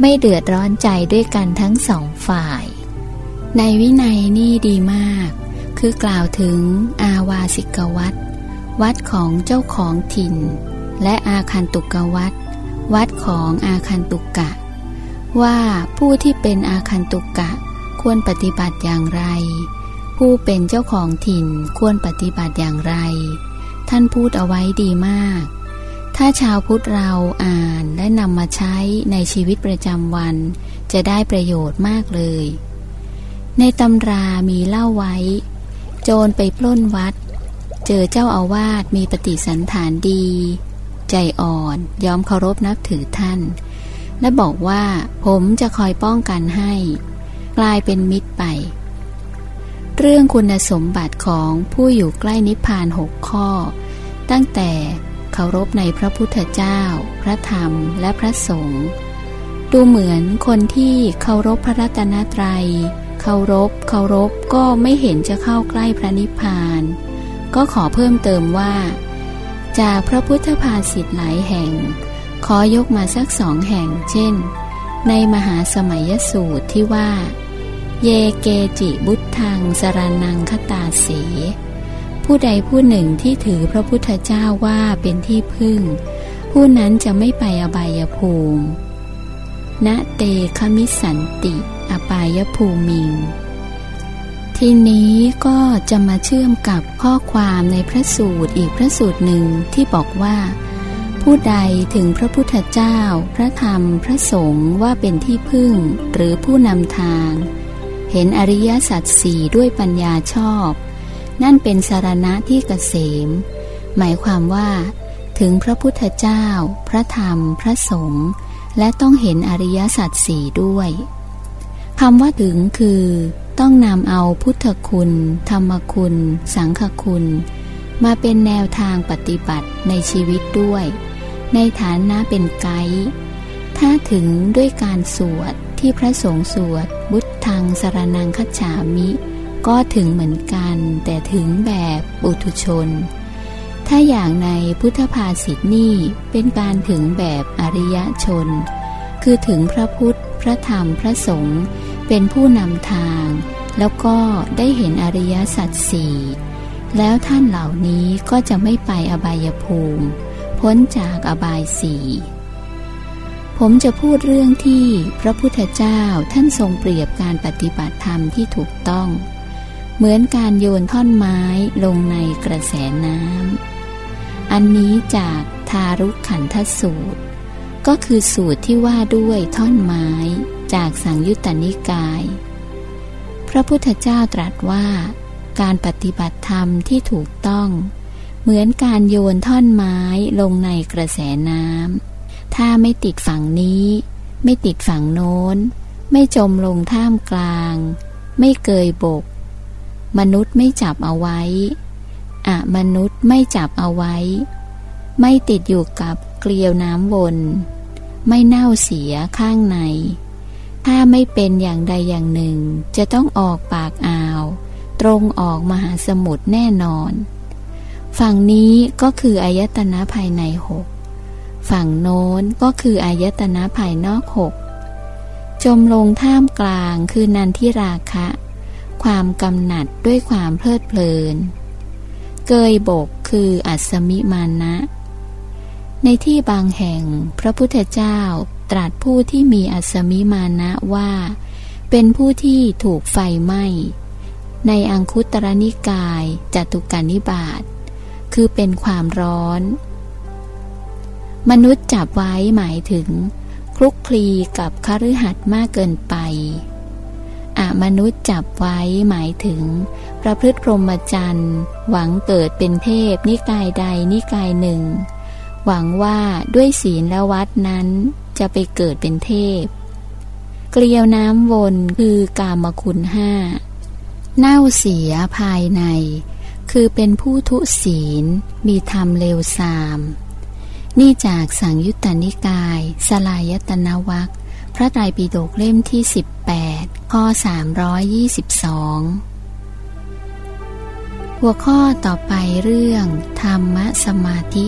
ไม่เดือดร้อนใจด้วยกันทั้งสองฝ่าย ในวินัยนี่ดีมาก คือกล่าวถึงอาวาสิกวัดวัดของเจ้าของถิ่น และอาคันตุกวัดวัดของอาคันตุกกะ ว่าผู้ที่เป็นอาคันตุกกะควรปฏิบัติอย่างไร ผู้เป็นเจ้าของถิ่นควรปฏิบัติอย่างไร ท่านพูดเอาไว้ดีมาก ถ้าชาวพุทธเราอ่านและนำมาใช้ในชีวิตประจำวัน จะได้ประโยชน์มากเลย ในตำรามีเล่าไว้ โจรไปปล้นวัด เจอเจ้าอาวาสมีปฏิสันฐานดี ใจอ่อนยอมเคารพนับถือท่าน และบอกว่าผมจะคอยป้องกันให้ กลายเป็นมิตรไป เรื่องคุณสมบัติของผู้อยู่ใกล้นิพพานหกข้อ ตั้งแต่เคารพในพระพุทธเจ้า พระธรรมและพระสงฆ์ดูเหมือนคนที่เคารพพระรัตนตรยัย เคารพ เคารพก็ไม่เห็นจะเข้าใกล้พระนิพพาน ก็ขอเพิ่มเติมว่า จากพระพุทธภาษิตหลายแห่ง ขอยกมาสักสองแห่ง เช่น ในมหาสมัยสูตรที่ว่า เยเกจิบุตทังสรนังคตาเสผู้ใดผู้หนึ่งที่ถือพระพุทธเจ้าว่าเป็นที่พึ่ง ผู้นั้นจะไม่ไปอบายภูมิณเตคมิสันติอบายภูมิง ทีนี้ก็จะมาเชื่อมกับข้อความในพระสูตรอีกพระสูตรหนึ่งที่บอกว่า ผู้ใดถึงพระพุทธเจ้า พระธรรม พระสงฆ์ว่าเป็นที่พึ่งหรือผู้นำทาง เห็นอริยสัจสี่ด้วยปัญญาชอบ นั่นเป็นสารณะที่เกษม หมายความว่า ถึงพระพุทธเจ้า พระธรรม พระสงฆ์และต้องเห็นอริยสัจสี่ด้วยคำว่าถึงคือ ต้องนำเอาพุทธคุณ ธรรมคุณ สังฆคุณ มาเป็นแนวทางปฏิบัติในชีวิตด้วย ในฐานะเป็นไกด์ถ้าถึงด้วยการสวดที่พระสงฆ์สวดบุตทางสรนังคัจฉามิ ก็ถึงเหมือนกัน แต่ถึงแบบปุถุชน ถ้าอย่างในพุทธภาษิตนี่เป็นการถึงแบบอริยชน คือถึงพระพุทธ พระธรรมพระสงฆ์เป็นผู้นำทาง แล้วก็ได้เห็นอริยสัจสี่แล้วท่านเหล่านี้ก็จะไม่ไปอบายภูมิ พ้นจากอบายสี่ผมจะพูดเรื่องที่พระพุทธเจ้าท่านทรงเปรียบการปฏิบัติธรรมที่ถูกต้อง เหมือนการโยนท่อนไม้ลงในกระแสน้ำอันนี้จากทารุขันทสูตร ก็คือสูตรที่ว่าด้วยท่อนไม้จากสังยุตตนิกาย พระพุทธเจ้าตรัสว่า การปฏิบัติธรรมที่ถูกต้อง เหมือนการโยนท่อนไม้ลงในกระแสน้ำ ถ้าไม่ติดฝั่งนี้ ไม่ติดฝั่งโน้น ไม่จมลงท่ามกลาง ไม่เกยบก มนุษย์ไม่จับเอาไว้อะมนุษย์ไม่จับเอาไว้ ไม่ติดอยู่กับเกลียวน้ำวน ไม่เน่าเสียข้างใน ถ้าไม่เป็นอย่างใดอย่างหนึ่ง จะต้องออกปากอ่าว ตรงออกมหาสมุทรแน่นอน ฝั่งนี้ก็คืออายตนะภายในหกฝั่งโน้นก็คืออายตนะภายนอกหกจมลงท่ามกลางคือนันทิราคะ ความกำหนัดด้วยความเพลิดเพลิน เกยบกคืออัศมิมานะ ในที่บางแห่งพระพุทธเจ้าตรัสผู้ที่มีอัศมิมานะว่า เป็นผู้ที่ถูกไฟไหม้ ในอังคุตรนิกายจตุกานิบาต คือเป็นความร้อน มนุษย์จับไว้หมายถึง คลุกคลีกับคฤหัสถ์มากเกินไปอามนุษย์จับไว้หมายถึง ประพฤติพรหมจรรย์หวังเกิดเป็นเทพนิกายใดนิกายหนึ่ง หวังว่าด้วยศีลและวัดนั้นจะไปเกิดเป็นเทพ เกลียวน้ำวนคือกามคุณห้าเน่าเสียภายใน คือเป็นผู้ทุศีล มีธรรมเลวทราม นี่จากสังยุตตนิกาย สลายตนวัคพระไตรปิฎกเล่มที่ 18 ข้อ 322 หัวข้อต่อไปเรื่อง ธรรมสมาธิ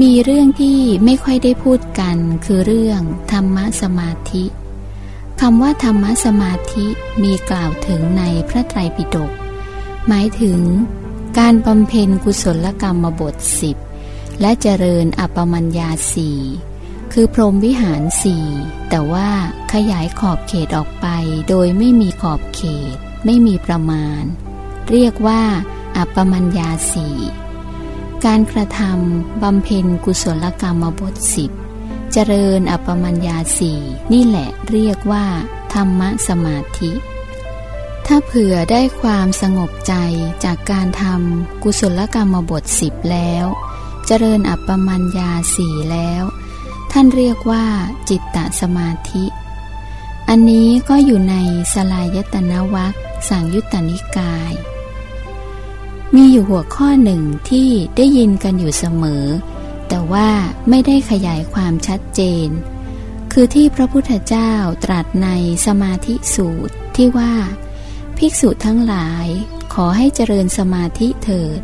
มีเรื่องที่ไม่ค่อยได้พูดกันคือเรื่อง ธรรมสมาธิคำว่าธรรมสมาธิมีกล่าวถึงในพระไตรปิฎก หมายถึงการบำเพ็ญกุศลกรรมบทสิบและเจริญอปมัญญาสี่คือพรหมวิหารสี่แต่ว่าขยายขอบเขตออกไป โดยไม่มีขอบเขต ไม่มีประมาณ เรียกว่าอัปมัญญาสี่การกระทำบำเพ็ญกุศลกรรมบทสิบเจริญอัปมัญญาสี่นี่แหละเรียกว่า ธรรมสมาธิ ถ้าเผื่อได้ความสงบใจจากการทำกุศลกรรมบทสิบแล้ว เจริญอัปปมัญญาสี่แล้ว ท่านเรียกว่าจิตตสมาธิ อันนี้ก็อยู่ในสลายตนะวัคสังยุตตนิกาย มีอยู่หัวข้อหนึ่งที่ได้ยินกันอยู่เสมอ แต่ว่าไม่ได้ขยายความชัดเจน คือที่พระพุทธเจ้าตรัสในสมาธิสูตรที่ว่า ภิกษุทั้งหลายขอให้เจริญสมาธิเถิด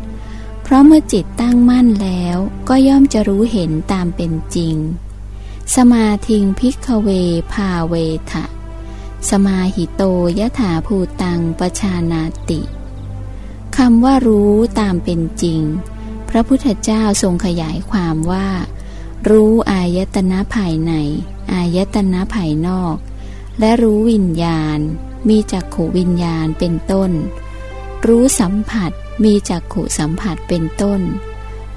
เพราะเมื่อจิตตั้งมั่นแล้วก็ย่อมจะรู้เห็นตามเป็นจริง สมาทิงพิกเวพาเวทะ สมาหิโตยถาภูตังปชานาติคำว่ารู้ตามเป็นจริง พระพุทธเจ้าทรงขยายความว่า รู้อายตนะภายใน อายตนะภายนอก และรู้วิญญาณ มีจักขวิญญาณเป็นต้น รู้สัมผัสมีจักขุสัมผัสเป็นต้น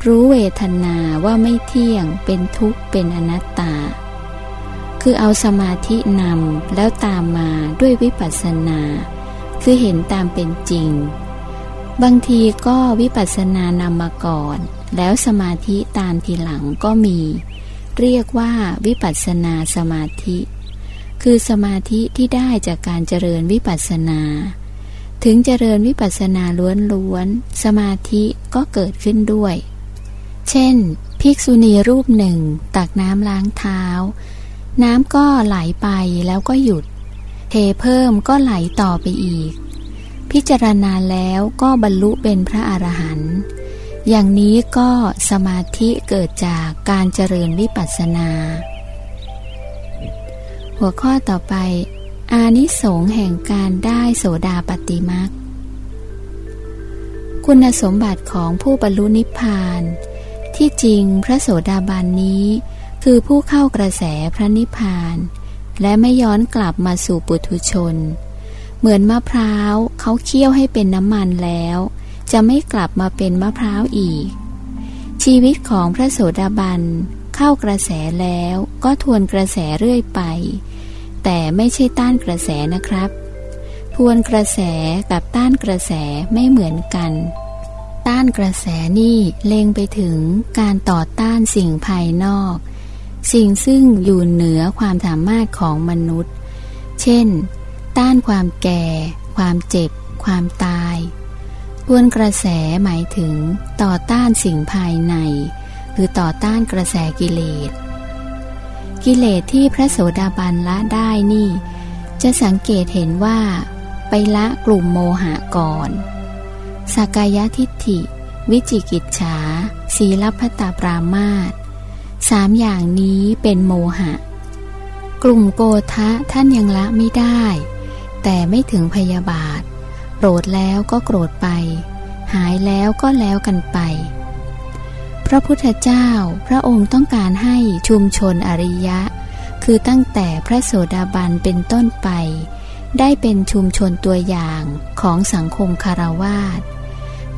รู้เวทนาว่าไม่เที่ยงเป็นทุกข์เป็นอนัตตา คือเอาสมาธินำแล้วตามมาด้วยวิปัสสนา คือเห็นตามเป็นจริง บางทีก็วิปัสสนานำมาก่อน แล้วสมาธิตามทีหลังก็มี เรียกว่าวิปัสสนาสมาธิ คือสมาธิที่ได้จากการเจริญวิปัสสนา ถึงเจริญวิปัสสนาล้วนๆ สมาธิก็เกิดขึ้นด้วย เช่น ภิกษุณีรูปหนึ่ง ตักน้ำล้างเท้า น้ำก็ไหลไปแล้วก็หยุด เทเพิ่มก็ไหลต่อไปอีก พิจารณาแล้วก็บรรลุเป็นพระอรหันต์อย่างนี้ก็สมาธิเกิดจากการเจริญวิปัสสนา หัวข้อต่อไป อานิสงส์แห่งการได้โสดาปติมักคุณสมบัติของผู้บรรลุนิพพาน ที่จริงพระโสดาบันนี้ คือผู้เข้ากระแสพระนิพพาน และไม่ย้อนกลับมาสู่ปุถุชน เหมือนมะพร้าวเขาเคี่ยวให้เป็นน้ำมันแล้ว จะไม่กลับมาเป็นมะพร้าวอีก ชีวิตของพระโสดาบัน เข้ากระแสแล้วก็ทวนกระแสเรื่อยไป แต่ไม่ใช่ต้านกระแสนะครับ ทวนกระแสกับต้านกระแสไม่เหมือนกัน ต้านกระแสนี่เล็งไปถึงการต่อต้านสิ่งภายนอก สิ่งซึ่งอยู่เหนือความสามารถของมนุษย์ เช่น ต้านความแก่ ความเจ็บ ความตายทวนกระแสหมายถึงต่อต้านสิ่งภายใน คือต่อต้านกระแสกิเลส กิเลสที่พระโสดาบันละได้นี่ จะสังเกตเห็นว่า ไปละกลุ่มโมหะก่อนสากายทิฏฐิ วิจิกิจฉา ศีลพัตาปรามาตสามอย่างนี้เป็นโมหะ กลุ่มโกทะท่านยังละไม่ได้ แต่ไม่ถึงพยาบาท โกรธแล้วก็โกรธไป หายแล้วก็แล้วกันไป พระพุทธเจ้าพระองค์ต้องการให้ชุมชนอริยะ คือตั้งแต่พระโสดาบันเป็นต้นไป ได้เป็นชุมชนตัวอย่างของสังคมคารวาส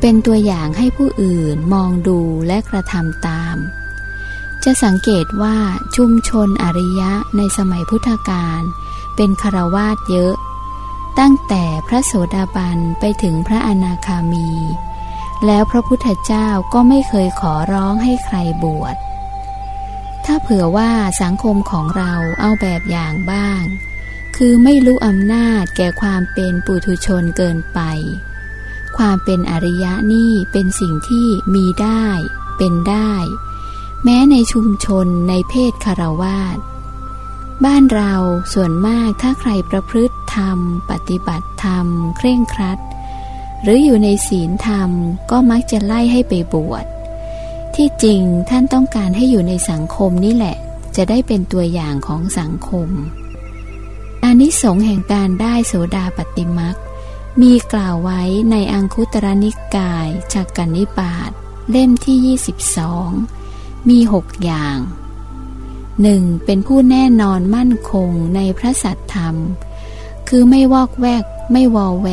เป็นตัวอย่างให้ผู้อื่นมองดูและกระทำตาม จะสังเกตว่าชุมชนอริยะในสมัยพุทธกาลเป็นคารวาสเยอะ ตั้งแต่พระโสดาบันไปถึงพระอนาคามี แล้วพระพุทธเจ้าก็ไม่เคยขอร้องให้ใครบวช ถ้าเผื่อว่าสังคมของเราเอาแบบอย่างบ้าง คือไม่รู้อำนาจแก่ความเป็นปุถุชนเกินไป ความเป็นอริยะนี่เป็นสิ่งที่มีได้ เป็นได้ แม้ในชุมชนในเพศคารวาสบ้านเราส่วนมากถ้าใครประพฤติธรรม ปฏิบัติธรรม เคร่งครัด หรืออยู่ในศีลธรรมก็มักจะไล่ให้ไปบวช ที่จริงท่านต้องการให้อยู่ในสังคมนี่แหละ จะได้เป็นตัวอย่างของสังคมอานิสงส์แห่งการได้โสดาปฏิมักมีกล่าวไว้ในอังคุตรนิกายชักกันนิบาตเล่มที่ 22 มีหกอย่างหนึ่งเป็นผู้แน่นอนมั่นคงในพระสัตธรรม คือไม่วอกแวก ไม่วอแว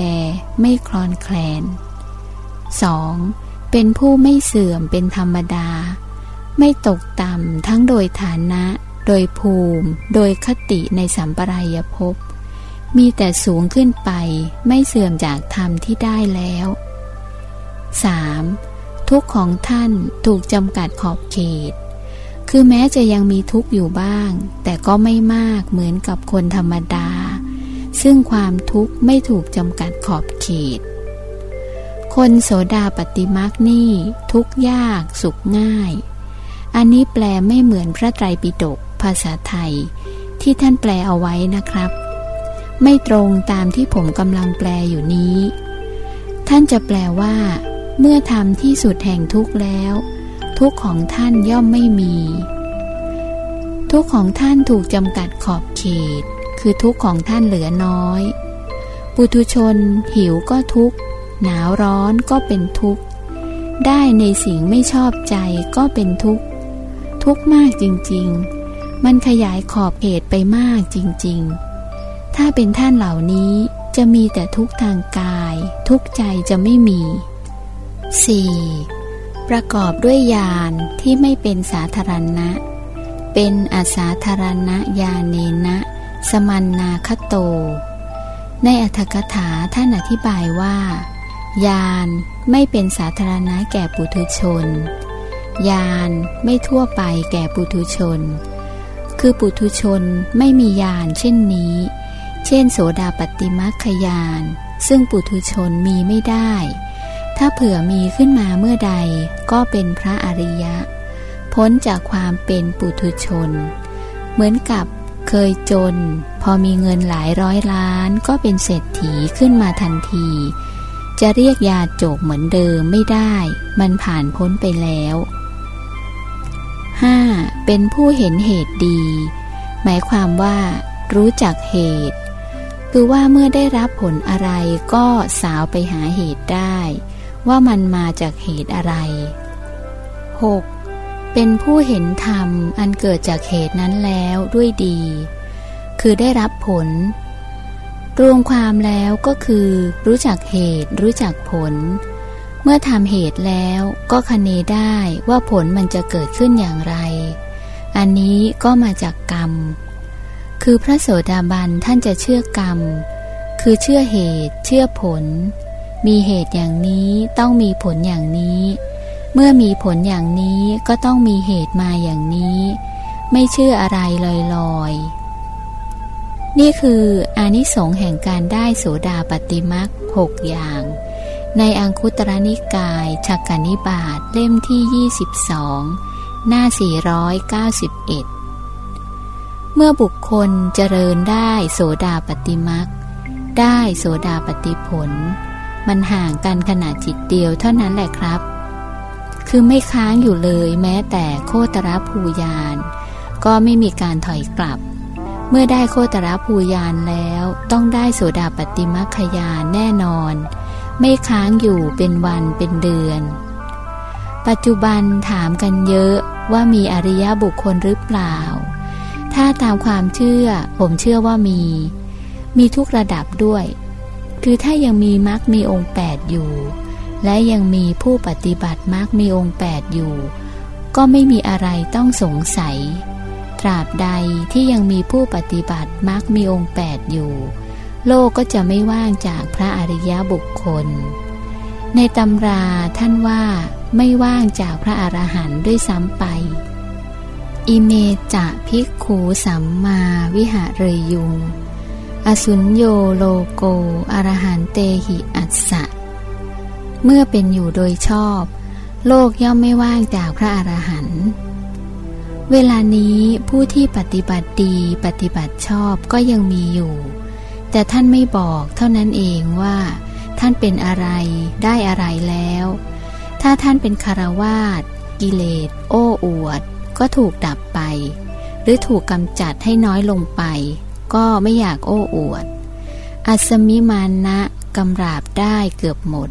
ไม่คลอนแคลน 2. เป็นผู้ไม่เสื่อมเป็นธรรมดา ไม่ตกต่ำทั้งโดยฐานะ โดยภูมิ โดยคติในสัมปรายภพ มีแต่สูงขึ้นไป ไม่เสื่อมจากธรรมที่ได้แล้ว 3. ทุกของท่านถูกจำกัดขอบเขต คือแม้จะยังมีทุกข์อยู่บ้าง แต่ก็ไม่มากเหมือนกับคนธรรมดา ซึ่งความทุกข์ไม่ถูกจำกัดขอบเขต คนโสดาปฏิมักนี่ทุกยากสุขง่าย อันนี้แปลไม่เหมือนพระไตรปิฎกภาษาไทย ที่ท่านแปลเอาไว้นะครับ ไม่ตรงตามที่ผมกำลังแปลอยู่นี้ ท่านจะแปลว่า เมื่อทำที่สุดแห่งทุกข์แล้ว ทุกข์ของท่านย่อมไม่มี ทุกข์ของท่านถูกจำกัดขอบเขต คือทุกข์ของท่านเหลือน้อย ปุถุชน หิวก็ทุกข์ หนาวร้อนก็เป็นทุกข์ ได้ในสิ่งไม่ชอบใจก็เป็นทุกข์ ทุกข์มากจริง ๆ มันขยายขอบเขตไปมากจริง ๆ ถ้าเป็นท่านเหล่านี้จะมีแต่ทุกข์ทางกาย ทุกข์ใจจะไม่มี 4. ประกอบด้วยญาณที่ไม่เป็นสาธารณะ เป็นอาสาธารณญาเนนะ สมันนาคโต ในอัธกถาท่านอธิบายว่า ยานไม่เป็นสาธารณะแก่ปุถุชน ยานไม่ทั่วไปแก่ปุถุชน คือปุถุชนไม่มียานเช่นนี้ เช่น โสดาปฏิมัคคยาน ซึ่งปุถุชนมีไม่ได้ ถ้าเผื่อมีขึ้นมาเมื่อใดก็เป็นพระอริยะ พ้นจากความเป็นปุถุชน เหมือนกับ เคยจน พอมีเงินหลายร้อยล้านก็เป็นเศรษฐีขึ้นมาทันที จะเรียกยาโจกเหมือนเดิมไม่ได้ มันผ่านพ้นไปแล้ว 5. เป็นผู้เห็นเหตุดี หมายความว่า รู้จักเหตุ คือว่าเมื่อได้รับผลอะไรก็สาวไปหาเหตุได้ ว่ามันมาจากเหตุอะไร 6. เป็นผู้เห็นธรรมอันเกิดจากเหตุนั้นแล้วด้วยดี คือได้รับผล รวมความแล้วก็คือ รู้จักเหตุรู้จักผล เมื่อทำเหตุแล้วก็คเนได้ว่าผลมันจะเกิดขึ้นอย่างไร อันนี้ก็มาจากกรรม คือพระโสดาบันท่านจะเชื่อกรรม คือเชื่อเหตุ เชื่อผล มีเหตุอย่างนี้ต้องมีผลอย่างนี้ เมื่อมีผลอย่างนี้ก็ต้องมีเหตุมาอย่างนี้ ไม่เชื่ออะไรลอยๆนี่คืออานิสงส์แห่งการได้โสดาปฏิมักหกอย่าง ในอังคุตรนิกายชักกนิบาตเล่มที่ 22 หน้า 491 เมื่อบุคคลเจริญได้โสดาปฏิมักได้โสดาปฏิผล มันห่างกันขนาดจิตเดียวเท่านั้นแหละครับ คือไม่ค้างอยู่เลยแม้แต่โคตรภูยาน ก็ไม่มีการถอยกลับ เมื่อได้โคตรภูยานแล้วต้องได้โสดาปฏิมัคคยานแน่นอน ไม่ค้างอยู่เป็นวันเป็นเดือน ปัจจุบันถามกันเยอะว่ามีอริยบุคคลหรือเปล่า ถ้าตามความเชื่อผมเชื่อว่ามี มีทุกระดับด้วย คือถ้ายังมีมรรคมีองค์แปดอยู่ และยังมีผู้ปฏิบัติมรรคมีองค์แปดอยู่ ก็ไม่มีอะไรต้องสงสัย ตราบใดที่ยังมีผู้ปฏิบัติมรรคมีองค์แปดอยู่ โลกก็จะไม่ว่างจากพระอริยบุคคล ในตำราท่านว่าไม่ว่างจากพระอรหันต์ด้วยซ้ำไป อิเมจะพิกขูสัมมาวิหะเรยยุง อสุญโยโลโก อรหันเตหิอัสสะ เมื่อเป็นอยู่โดยชอบ โลกย่อมไม่ว่างจากพระอรหันต์เวลานี้ผู้ที่ปฏิบัติดีปฏิบัติชอบก็ยังมีอยู่ แต่ท่านไม่บอกเท่านั้นเองว่า ท่านเป็นอะไรได้อะไรแล้ว ถ้าท่านเป็นคารวาสกิเลส โอ้อวด ก็ถูกดับไป หรือถูกกำจัดให้น้อยลงไป ก็ไม่อยากโอ้อวด อัศมิมานะกำราบได้เกือบหมด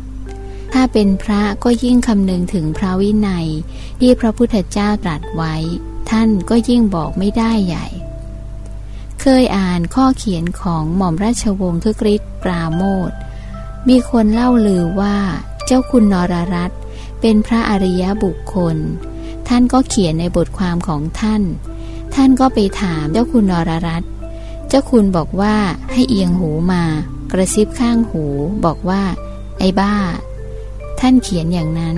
ถ้าเป็นพระก็ยิ่งคำนึงถึงพระวินัย ที่พระพุทธเจ้าตรัสไว้ ท่านก็ยิ่งบอกไม่ได้ใหญ่ เคยอ่านข้อเขียนของหม่อมราชวงศ์คึกฤทธิ์ปราโมทมีคนเล่าลือว่าเจ้าคุณนรรัตน์เป็นพระอริยบุคคล ท่านก็เขียนในบทความของท่าน ท่านก็ไปถามเจ้าคุณนรรัตน์เจ้าคุณบอกว่าให้เอียงหูมา กระซิบข้างหู บอกว่า ไอ้บ้า ท่านเขียนอย่างนั้น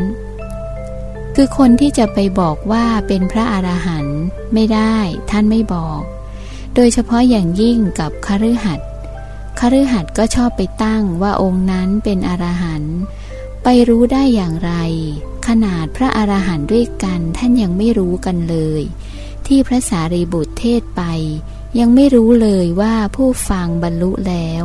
คือคนที่จะไปบอกว่าเป็นพระอรหันต์ไม่ได้ท่านไม่บอก โดยเฉพาะอย่างยิ่งกับคฤหัสถ์คฤหัสถ์ก็ชอบไปตั้งว่าองค์นั้นเป็นอรหันต์ไปรู้ได้อย่างไร ขนาดพระอรหันต์ด้วยกันท่านยังไม่รู้กันเลย ที่พระสารีบุตรเทศไป ยังไม่รู้เลยว่าผู้ฟังบรรลุแล้ว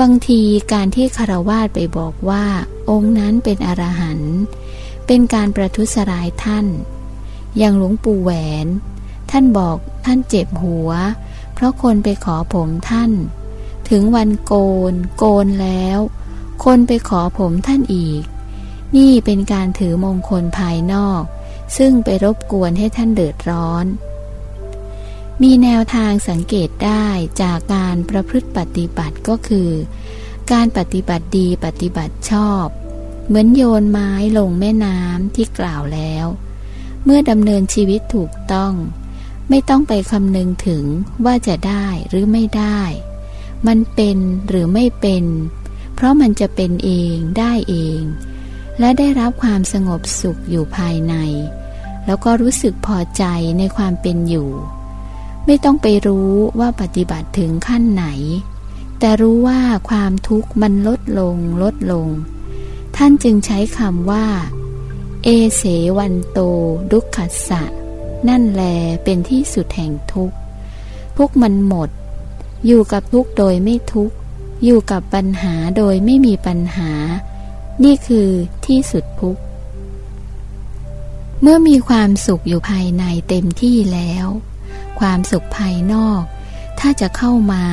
บางทีการที่คารวาสไปบอกว่า องค์นั้นเป็นอรหันต์เป็นการประทุษร้ายท่าน อย่างหลวงปู่แหวน ท่านบอกท่านเจ็บหัว เพราะคนไปขอผมท่าน ถึงวันโกน โกนแล้ว คนไปขอผมท่านอีก นี่เป็นการถือมงคลภายนอก ซึ่งไปรบกวนให้ท่านเดือดร้อน มีแนวทางสังเกตได้จากการประพฤติปฏิบัติก็คือ การปฏิบัติดีปฏิบัติชอบ เหมือนโยนไม้ลงแม่น้ำที่กล่าวแล้ว เมื่อดำเนินชีวิตถูกต้อง ไม่ต้องไปคำนึงถึงว่าจะได้หรือไม่ได้ มันเป็นหรือไม่เป็น เพราะมันจะเป็นเองได้เอง และได้รับความสงบสุขอยู่ภายใน แล้วก็รู้สึกพอใจในความเป็นอยู่ ไม่ต้องไปรู้ว่าปฏิบัติถึงขั้นไหน แต่รู้ว่าความทุกข์มันลดลงลดลง ท่านจึงใช้คำว่า เอเสวันโต ดุขัสสะ นั่นแลเป็นที่สุดแห่งทุกข์ ทุกมันหมด อยู่กับทุกโดยไม่ทุกอยู่กับปัญหาโดยไม่มีปัญหา นี่คือที่สุดทุกข์ เมื่อมีความสุขอยู่ภายในเต็มที่แล้ว ความสุขภายนอก ถ้าจะเข้ามา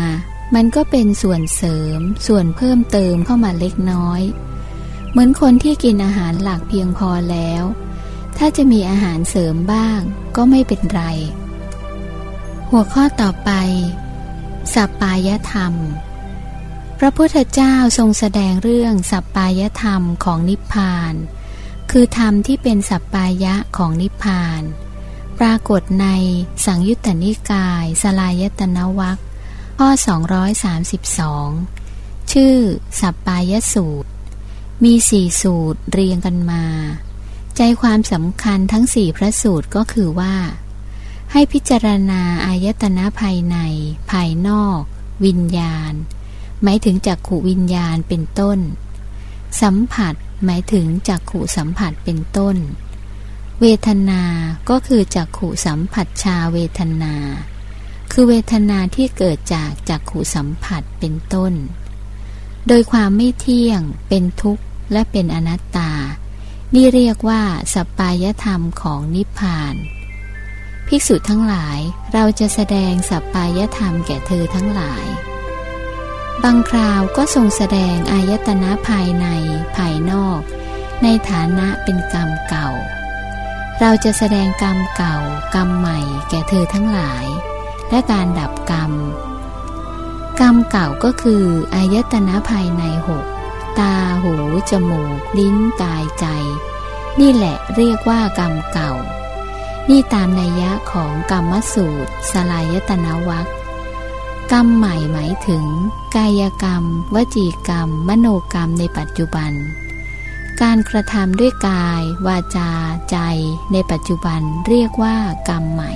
มันก็เป็นส่วนเสริม ส่วนเพิ่มเติมเข้ามาเล็กน้อย เหมือนคนที่กินอาหารหลักเพียงพอแล้ว ถ้าจะมีอาหารเสริมบ้าง ก็ไม่เป็นไร หัวข้อต่อไป สัปปายธรรม พระพุทธเจ้าทรงแสดงเรื่องสัปปายธรรมของนิพพาน คือธรรมที่เป็นสัปปายะของนิพพาน ปรากฏในสังยุตตนิกายสลายตนวัคข้อ 232 ชื่อ สัปปายสูตร มีสี่สูตรเรียงกันมา ใจความสำคัญทั้งสี่พระสูตรก็คือว่า ให้พิจารณาอายตนะภายใน ภายนอก วิญญาณ หมายถึงจักขูวิญญาณเป็นต้น สัมผัสหมายถึงจักขูสัมผัสเป็นต้น เวทนาก็คือจักขู่สัมผัสชาเวทนา คือเวทนาที่เกิดจากจักขู่สัมผัสเป็นต้น โดยความไม่เที่ยง เป็นทุกข์และเป็นอนัตตา นี่เรียกว่าสปปายธรรมของนิพพาน ภิกษุทั้งหลายเราจะแสดงสปปายธรรมแก่เธอทั้งหลาย บางคราวก็ทรงแสดงอายตนะภายในภายนอก ในฐานะเป็นกรรมเก่า เราจะแสดงกรรมเก่ากรรมใหม่แก่เธอทั้งหลาย และการดับกรรม กรรมเก่าก็คืออายตนะภายในหกตาหู จมูก ลิ้นกายใจ นี่แหละเรียกว่ากรรมเก่า นี่ตามนัยยะของกรรมสูตร สลายตนะวัคกรรมใหม่หมายถึง กายกรรม วจีกรรม มโนกรรมในปัจจุบัน การกระทำด้วยกาย วาจา ใจ ในปัจจุบันเรียกว่ากรรมใหม่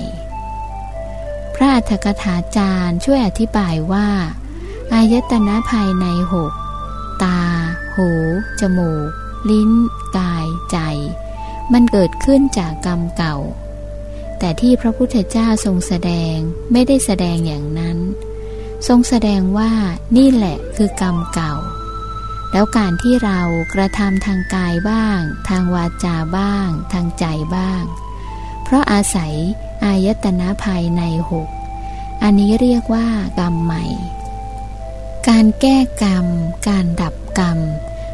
พระอัฏฐกถาจารย์ช่วยอธิบายว่า อายตนะภายในหกตา หู จมูก ลิ้น กาย ใจ มันเกิดขึ้นจากกรรมเก่า แต่ที่พระพุทธเจ้าทรงแสดงไม่ได้แสดงอย่างนั้น ทรงแสดงว่านี่แหละคือกรรมเก่า แล้วการที่เรากระทำทางกายบ้าง ทางวาจาบ้าง ทางใจบ้าง เพราะอาศัยอายตนะภายในหกอันนี้เรียกว่ากรรมใหม่ การแก้กรรม การดับกรรม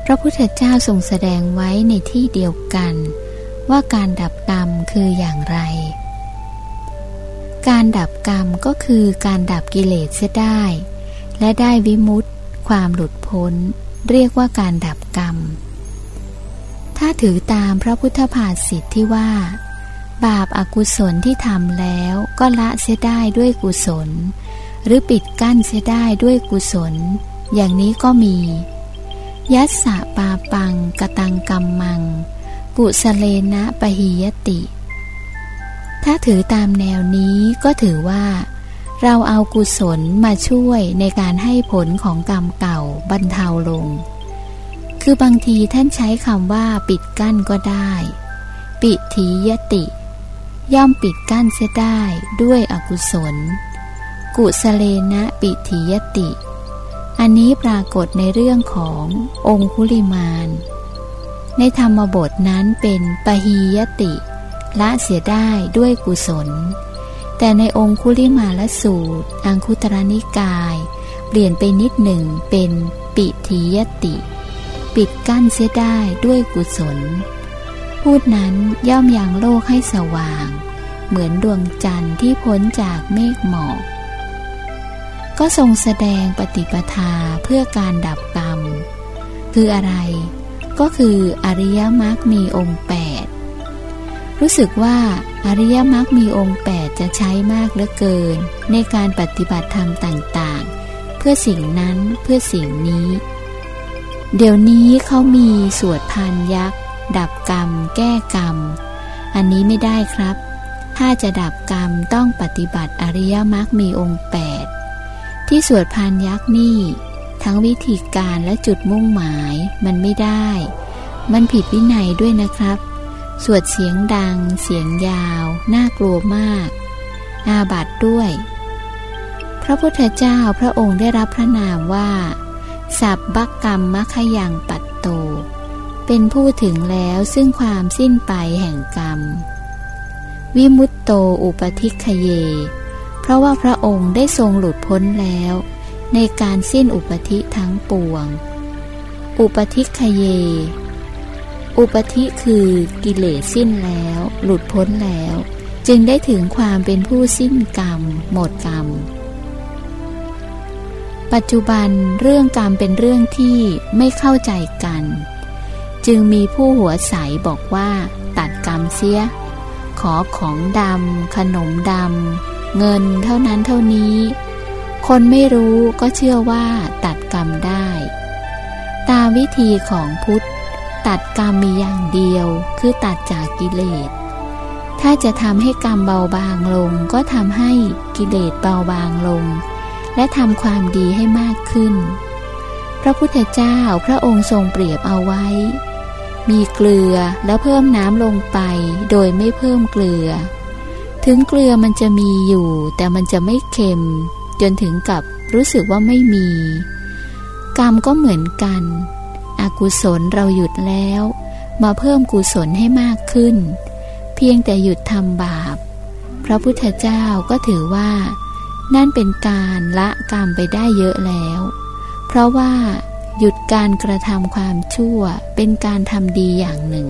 พระพุทธเจ้าทรงแสดงไว้ในที่เดียวกัน ว่าการดับกรรมคืออย่างไร การดับกรรมก็คือการดับกิเลสเสียได้ และได้วิมุตติความหลุดพ้น เรียกว่าการดับกรรม ถ้าถือตามพระพุทธภาษิตที่ว่า บาปอากุศลที่ทำแล้วก็ละเสียได้ด้วยกุศล หรือปิดกั้นเสียได้ด้วยกุศล อย่างนี้ก็มี ยัสสะปาปังกตังกรรมมัง กุสเลนะปะหิยติ ถ้าถือตามแนวนี้ก็ถือว่า เราเอากุศลมาช่วยในการให้ผลของกรรมเก่าบรรเทาลง คือบางทีท่านใช้คำว่าปิดกั้นก็ได้ ปิถียติ ย่อมปิดกั้นเสียได้ด้วยอกุศล กุสเลนะปิถียติ อันนี้ปรากฏในเรื่องขององคุลิมานในธรรมบทนั้นเป็นปหียติ ละเสียได้ด้วยกุศล แต่ในองคุลิมาลสูตร อังคุตรนิกาย เปลี่ยนไปนิดหนึ่งเป็นปิทียติ ปิดกั้นเสียได้ด้วยกุศล พูดนั้นย่อมยังโลกให้สว่าง เหมือนดวงจันทร์ที่พ้นจากเมฆหมอก ก็ทรงแสดงปฏิปทาเพื่อการดับกรรม คืออะไร ก็คืออริยมรรคมีองค์แปด รู้สึกว่าอริยมรรคมีองค์แปดจะใช้มากเหลือเกิน ในการปฏิบัติธรรมต่างๆ เพื่อสิ่งนั้นเพื่อสิ่งนี้ เดี๋ยวนี้เขามีสวดพันยักษ์ ดับกรรม แก้กรรม อันนี้ไม่ได้ครับ ถ้าจะดับกรรมต้องปฏิบัติอริยมรรคมีองค์แปดที่สวดพานยักษ์นี่ ทั้งวิธีการและจุดมุ่งหมายมันไม่ได้ มันผิดวินัยด้วยนะครับ สวดเสียงดัง เสียงยาว น่ากลัวมาก อาบัตด้วย พระพุทธเจ้าพระองค์ได้รับพระนามว่า สับบักกรรมมะขยังปัตโต เป็นผู้ถึงแล้วซึ่งความสิ้นไปแห่งกรรม วิมุตโตอุปทิคเย เพราะว่าพระองค์ได้ทรงหลุดพ้นแล้ว ในการสิ้นอุปธิทั้งปวง อุปทิคเย อุปธิคือกิเลสสิ้นแล้ว หลุดพ้นแล้ว จึงได้ถึงความเป็นผู้สิ้นกรรม หมดกรรม ปัจจุบันเรื่องกรรมเป็นเรื่องที่ไม่เข้าใจกัน จึงมีผู้หัวใสบอกว่าตัดกรรมเสีย ขอของดำขนมดำเงินเท่านั้นเท่านี้ คนไม่รู้ก็เชื่อว่าตัดกรรมได้ ตามวิธีของพุทธ ตัดกรรมมีอย่างเดียว คือตัดจากกิเลส ถ้าจะทำให้กรรมเบาบางลง ก็ทำให้กิเลสเบาบางลง และทำความดีให้มากขึ้น พระพุทธเจ้าพระองค์ทรงเปรียบเอาไว้ มีเกลือแล้วเพิ่มน้ำลงไป โดยไม่เพิ่มเกลือ ถึงเกลือมันจะมีอยู่ แต่มันจะไม่เค็ม จนถึงกับรู้สึกว่าไม่มี กรรมก็เหมือนกัน อกุศลเราหยุดแล้ว มาเพิ่มกุศลให้มากขึ้น เพียงแต่หยุดทำบาป พระพุทธเจ้าก็ถือว่า นั่นเป็นการละกรรมไปได้เยอะแล้ว เพราะว่าหยุดการกระทำความชั่วเป็นการทำดีอย่างหนึ่ง